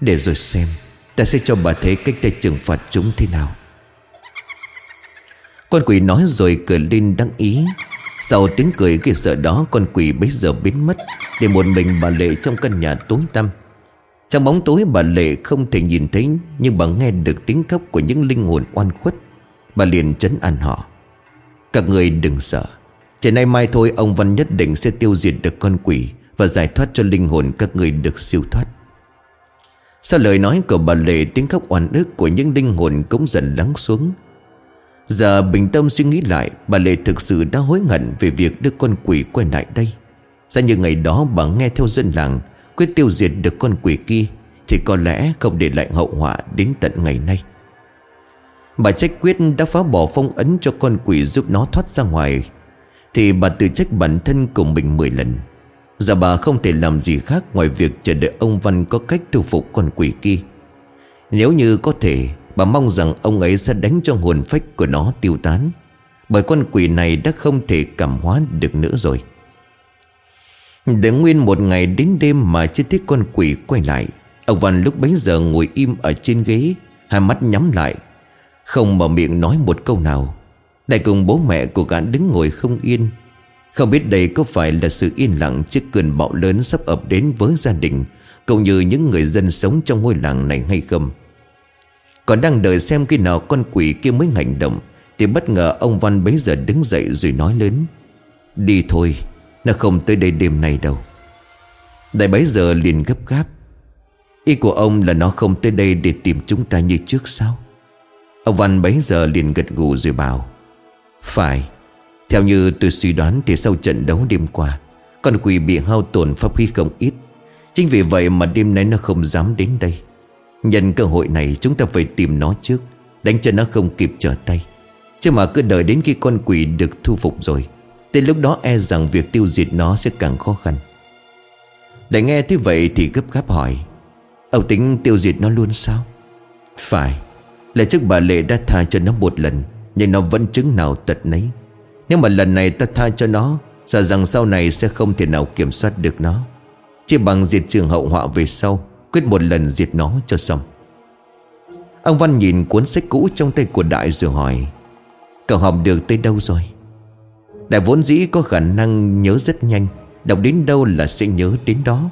Để rồi xem, Ta sẽ cho bà thấy cách ta trừng phạt chúng thế nào. Con quỷ nói rồi cười lên đắc ý. Sau tiếng cười kia sợ đó, Con quỷ bấy giờ biến mất Để một mình bà Lệ trong căn nhà tối tăm. Trong bóng tối, bà Lệ không thể nhìn thấy, Nhưng bà nghe được tiếng khóc của những linh hồn oan khuất. Bà liền trấn an họ. Các người đừng sợ. Chỉ nay mai thôi, ông Văn nhất định sẽ tiêu diệt được con quỷ Và giải thoát cho linh hồn các người được siêu thoát. Sau lời nói của bà Lệ, tiếng khóc oan ức của những linh hồn cũng dần lắng xuống. Giờ bình tâm suy nghĩ lại, Bà Lệ thực sự đã hối hận về việc đưa con quỷ quay lại đây. Ra như ngày đó bà nghe theo dân làng, Quyết tiêu diệt được con quỷ kia, Thì có lẽ không để lại hậu họa đến tận ngày nay. Bà trách quyết đã phá bỏ phong ấn cho con quỷ giúp nó thoát ra ngoài, Thì bà tự trách bản thân của mình 10 lần. Giờ bà không thể làm gì khác ngoài việc chờ đợi ông Văn có cách thu phục con quỷ kia. Nếu như có thể Bà mong rằng ông ấy sẽ đánh cho hồn phách của nó tiêu tán. Bởi con quỷ này đã không thể cảm hóa được nữa rồi. Để nguyên một ngày đến đêm mà chưa thấy con quỷ quay lại, Ông Văn lúc bấy giờ ngồi im ở trên ghế, Hai mắt nhắm lại, Không mở miệng nói một câu nào. Đại cùng bố mẹ của gã đứng ngồi không yên. Không biết đây có phải là sự yên lặng trước cơn bão lớn sắp ập đến với gia đình, Cũng như những người dân sống trong ngôi làng này hay không. Còn đang đợi xem khi nào con quỷ kia mới hành động, Thì bất ngờ ông Văn bấy giờ đứng dậy rồi nói lớn, Đi thôi, Nó không tới đây đêm nay đâu. Đại bấy giờ liền gấp gáp, Ý của ông là nó không tới đây để tìm chúng ta như trước sao? Ông Văn bấy giờ liền gật gù rồi bảo, Phải, theo như tôi suy đoán thì sau trận đấu đêm qua, Con quỷ bị hao tổn pháp khí không ít. Chính vì vậy mà đêm nay nó không dám đến đây. Nhân cơ hội này chúng ta phải tìm nó trước, Đánh cho nó không kịp trở tay. Chứ mà cứ đợi đến khi con quỷ được thu phục rồi Tới lúc đó e rằng việc tiêu diệt nó sẽ càng khó khăn. Đại nghe thế vậy thì gấp gáp hỏi, Ông tính tiêu diệt nó luôn sao? Phải, Là trước bà Lệ đã tha cho nó một lần, Nhưng nó vẫn chứng nào tật nấy. Nếu mà lần này ta tha cho nó, Sợ rằng sau này sẽ không thể nào kiểm soát được nó. Chỉ bằng diệt trường hậu họa về sau Quyết một lần diệt nó cho xong. Ông Văn nhìn cuốn sách cũ trong tay của Đại rồi hỏi, Cậu học được tới đâu rồi? Đại vốn dĩ có khả năng nhớ rất nhanh, Đọc đến đâu là sẽ nhớ đến đó.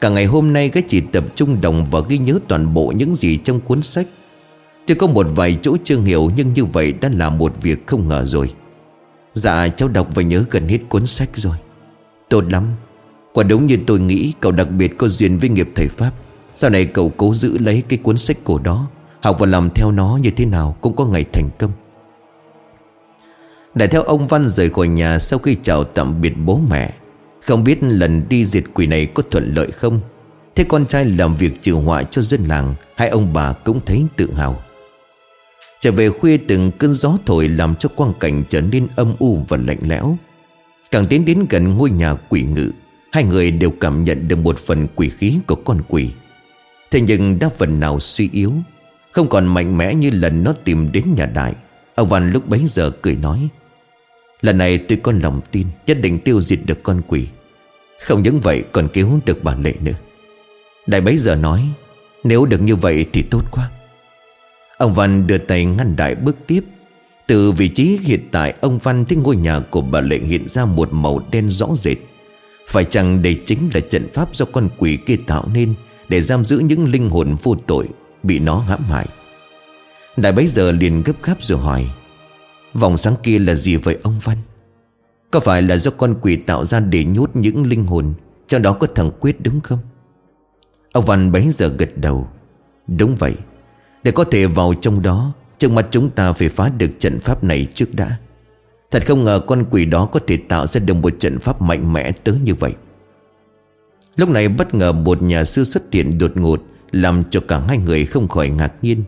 Cả ngày hôm nay cái chỉ tập trung đồng và ghi nhớ toàn bộ những gì trong cuốn sách. Chỉ có một vài chỗ chưa hiểu, nhưng như vậy đã là một việc không ngờ rồi. Dạ cháu đọc và nhớ gần hết cuốn sách rồi. Tốt lắm. Quả đúng như tôi nghĩ, cậu đặc biệt có duyên với nghiệp thầy Pháp. Sau này cậu cố giữ lấy cái cuốn sách cổ đó, Học và làm theo nó như thế nào cũng có ngày thành công. Để theo ông Văn rời khỏi nhà sau khi chào tạm biệt bố mẹ. Không biết lần đi diệt quỷ này có thuận lợi không? Thế con trai làm việc trừ họa cho dân làng, Hai ông bà cũng thấy tự hào. Trở về khuya từng cơn gió thổi làm cho quang cảnh trở nên âm u và lạnh lẽo. Càng tiến đến gần ngôi nhà quỷ ngự Hai người đều cảm nhận được một phần quỷ khí của con quỷ. Thế nhưng đã phần nào suy yếu, Không còn mạnh mẽ như lần nó tìm đến nhà đại. Ông Văn lúc bấy giờ cười nói, Lần này tôi có lòng tin Nhất định tiêu diệt được con quỷ. Không những vậy còn cứu được bà Lệ nữa. Đại bấy giờ nói, Nếu được như vậy thì tốt quá. Ông Văn đưa tay ngăn đại bước tiếp. Từ vị trí hiện tại, Ông Văn thấy ngôi nhà của bà Lệ hiện ra một màu đen rõ rệt. Phải chăng đây chính là trận pháp do con quỷ kia tạo nên Để giam giữ những linh hồn vô tội Bị nó hãm hại? Đại bấy giờ liền gấp gáp rồi hỏi, Vòng sáng kia là gì vậy ông Văn? Có phải là do con quỷ tạo ra để nhốt những linh hồn, Trong đó có thằng Quyết đúng không? Ông Văn bấy giờ gật đầu, Đúng vậy. Để có thể vào trong đó, Trước mặt chúng ta phải phá được trận pháp này trước đã. Thật không ngờ con quỷ đó có thể tạo ra được một trận pháp mạnh mẽ tới như vậy. Lúc này bất ngờ một nhà sư xuất hiện đột ngột, Làm cho cả hai người không khỏi ngạc nhiên.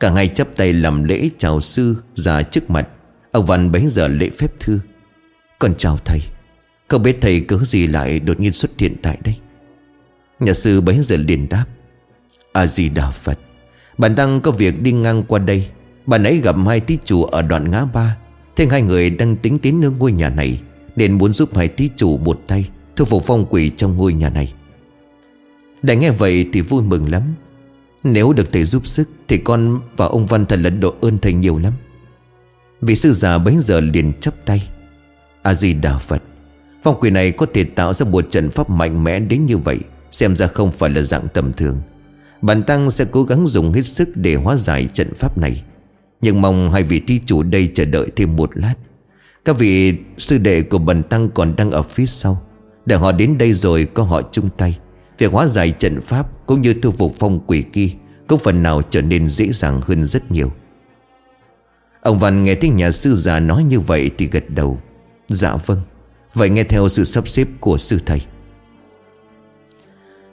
Cả hai chắp tay làm lễ chào sư ra trước mặt. Ông Văn bấy giờ lễ phép thưa. Con chào thầy. Không biết thầy cớ gì lại đột nhiên xuất hiện tại đây? Nhà sư bấy giờ liền đáp. A-di-đà Phật, Bạn đang có việc đi ngang qua đây. Bạn ấy gặp hai tí chủ ở đoạn ngã ba. Thế hai người đang tính tiến nương ngôi nhà này, Nên muốn giúp hai thí chủ một tay, Thu phục phong quỷ trong ngôi nhà này. Đại nghe vậy thì vui mừng lắm. Nếu được thầy giúp sức Thì con và ông Văn thật là độ ơn thầy nhiều lắm. Vị sư già bấy giờ liền chấp tay. A-di-đà Phật, Phong quỷ này có thể tạo ra một trận pháp mạnh mẽ đến như vậy, Xem ra không phải là dạng tầm thường. Bản Tăng sẽ cố gắng dùng hết sức để hóa giải trận pháp này. Nhưng mong hai vị thi chủ đây chờ đợi thêm một lát. Các vị sư đệ của Bần Tăng còn đang ở phía sau. Để họ đến đây rồi có họ chung tay. Việc hóa giải trận pháp cũng như thu phục phong quỷ kia Cũng phần nào trở nên dễ dàng hơn rất nhiều. Ông Văn nghe tiếng nhà sư già nói như vậy thì gật đầu. Dạ vâng Vậy nghe theo sự sắp xếp của sư thầy.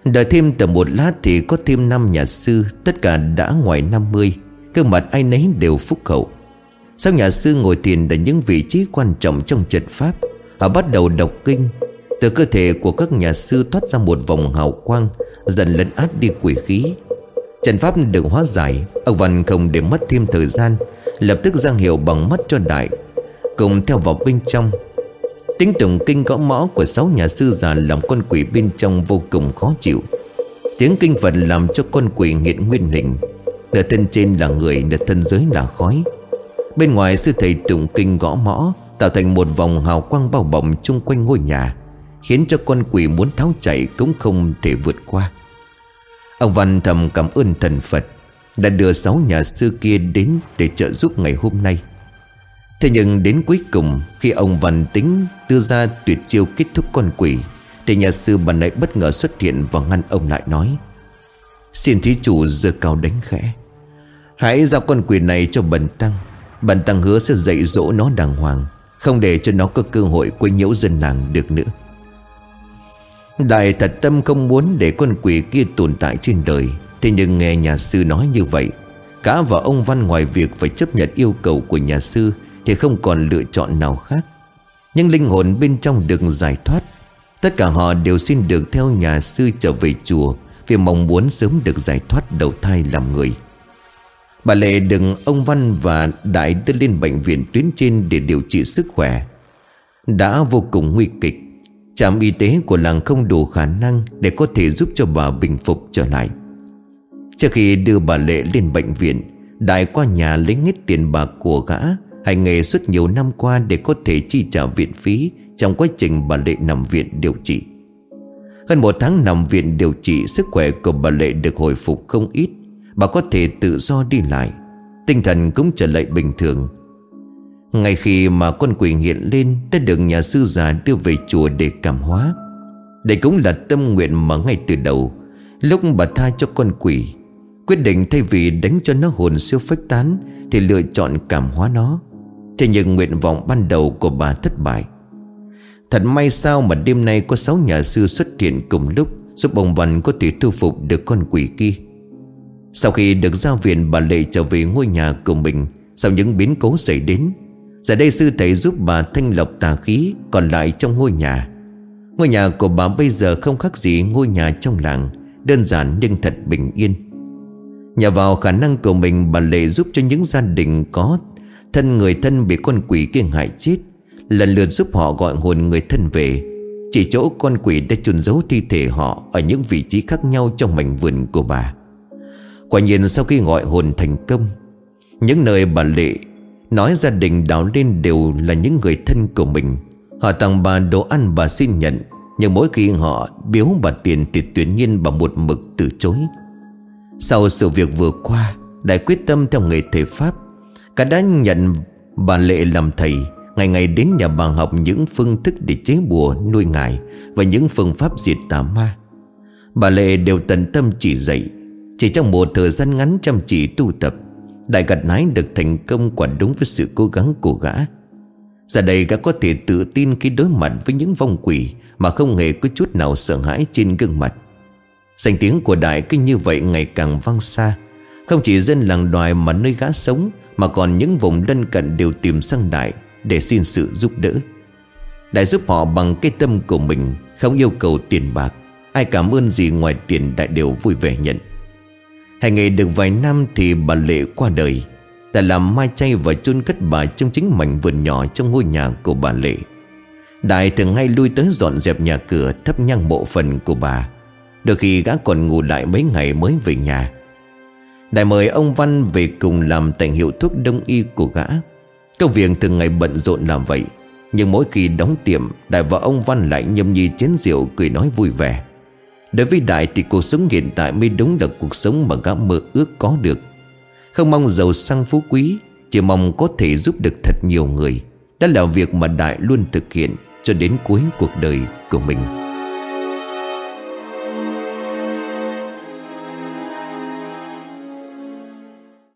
Đợi thêm tầm một lát thì có thêm năm nhà sư, Tất cả đã ngoài 50 Cơ mặt ai nấy đều phúc hậu. Sau nhà sư ngồi thiền ở những vị trí quan trọng trong trận pháp? Họ bắt đầu đọc kinh. Từ cơ thể của các nhà sư thoát ra một vòng hào quang, Dần lấn át đi quỷ khí. Trận pháp được hóa giải, Ông Văn không để mất thêm thời gian, Lập tức giang hiệu bằng mắt cho đại. Cùng theo vào bên trong. Tính tụng kinh gõ mõ của sáu nhà sư già Làm con quỷ bên trong vô cùng khó chịu. Tiếng kinh Phật làm cho con quỷ nghiện nguyên hình. Nửa thân trên là người, Nửa thân dưới là khói. Bên ngoài, sư thầy tụng kinh gõ mõ, Tạo thành một vòng hào quang bao bọc chung quanh ngôi nhà, Khiến cho con quỷ muốn tháo chạy Cũng không thể vượt qua. Ông Văn thầm cảm ơn thần Phật, Đã đưa sáu nhà sư kia đến Để trợ giúp ngày hôm nay. Thế nhưng đến cuối cùng, Khi ông Văn tính đưa ra tuyệt chiêu kết thúc con quỷ, Thì nhà sư bà nãy bất ngờ xuất hiện Và ngăn ông lại nói, Xin thí chủ giơ cao đánh khẽ. Hãy giao con quỷ này cho bần tăng. Bần tăng hứa sẽ dạy dỗ nó đàng hoàng, Không để cho nó có cơ hội quấy nhiễu dân làng được nữa. Đại thật tâm không muốn để con quỷ kia tồn tại trên đời, Thế nhưng nghe nhà sư nói như vậy, Cả và ông Văn ngoài việc phải chấp nhận yêu cầu của nhà sư thì không còn lựa chọn nào khác. Nhưng linh hồn bên trong được giải thoát, Tất cả họ đều xin được theo nhà sư trở về chùa Vì mong muốn sớm được giải thoát đầu thai làm người. Bà Lệ đừng ông Văn và Đại đưa lên bệnh viện tuyến trên để điều trị sức khỏe. Đã vô cùng nguy kịch, Trạm y tế của làng không đủ khả năng để có thể giúp cho bà bình phục trở lại. Trước khi đưa bà Lệ lên bệnh viện, Đại qua nhà lấy hết tiền bạc của gã, Hành nghề suốt nhiều năm qua để có thể chi trả viện phí Trong quá trình bà Lệ nằm viện điều trị. Hơn một tháng nằm viện điều trị, Sức khỏe của bà Lệ được hồi phục không ít. Bà có thể tự do đi lại, Tinh thần cũng trở lại bình thường. Ngay khi mà con quỷ hiện lên, Đã được nhà sư già đưa về chùa để cảm hóa. Đây cũng là tâm nguyện mà ngay từ đầu, Lúc bà tha cho con quỷ, Quyết định thay vì đánh cho nó hồn siêu phách tán Thì lựa chọn cảm hóa nó. Thế nhưng nguyện vọng ban đầu của bà thất bại. Thật may sao mà đêm nay có sáu nhà sư xuất hiện cùng lúc, Giúp ông Văn có thể thu phục được con quỷ kia. Sau khi được giao viện, bà Lệ trở về ngôi nhà của mình. Sau những biến cố xảy đến, Giờ đây sư thầy giúp bà thanh lọc tà khí Còn lại trong ngôi nhà. Ngôi nhà của bà bây giờ không khác gì ngôi nhà trong làng, Đơn giản nhưng thật bình yên. Nhờ vào khả năng của mình, bà Lệ giúp cho những gia đình có Thân người thân bị con quỷ kia hại chết. Lần lượt giúp họ gọi hồn người thân về. Chỉ chỗ con quỷ đã chôn giấu thi thể họ Ở những vị trí khác nhau trong mảnh vườn của bà. Quả nhiên sau khi gọi hồn thành công, Những nơi bà Lệ Nói gia đình đào lên đều là những người thân của mình. Họ tặng bà đồ ăn bà xin nhận, Nhưng mỗi khi họ biếu bà tiền Thì tuyển nhiên bà một mực từ chối. Sau sự việc vừa qua, Đại quyết tâm theo nghề thầy Pháp, Cả đã nhận bà Lệ làm thầy, Ngày ngày đến nhà bà học những phương thức để chế bùa, nuôi ngài Và những phương pháp diệt tà ma. Bà Lệ đều tận tâm chỉ dạy chỉ trong một thời gian ngắn chăm chỉ tu tập, Đại gặt nái được thành công quả đúng với sự cố gắng của gã. Giờ đây gã có thể tự tin khi đối mặt với những vong quỷ Mà không hề có chút nào sợ hãi trên gương mặt. Danh tiếng của Đại cứ như vậy ngày càng vang xa. Không chỉ dân làng đoài mà nơi gã sống, mà còn những vùng lân cận đều tìm sang Đại Để xin sự giúp đỡ. Đại giúp họ bằng cái tâm của mình, Không yêu cầu tiền bạc, Ai cảm ơn gì ngoài tiền Đại đều vui vẻ nhận. Hành nghề được vài năm thì bà Lệ qua đời. Ta làm mai chay và chôn cất bà trong chính mảnh vườn nhỏ trong ngôi nhà của bà Lệ. Đại thường hay lui tới dọn dẹp nhà cửa thắp nhang mộ phần của bà. Đôi khi gã còn ngủ lại mấy ngày mới về nhà. Đại mời ông Văn về cùng làm tài hiệu thuốc đông y của gã. Công việc thường ngày bận rộn làm vậy, Nhưng mỗi khi đóng tiệm Đại và ông Văn lại nhâm nhi chén rượu cười nói vui vẻ. Đối với Đại thì cuộc sống hiện tại mới đúng là cuộc sống mà gã mơ ước có được. Không mong giàu sang phú quý, Chỉ mong có thể giúp được thật nhiều người. Đó là việc mà Đại luôn thực hiện cho đến cuối cuộc đời của mình.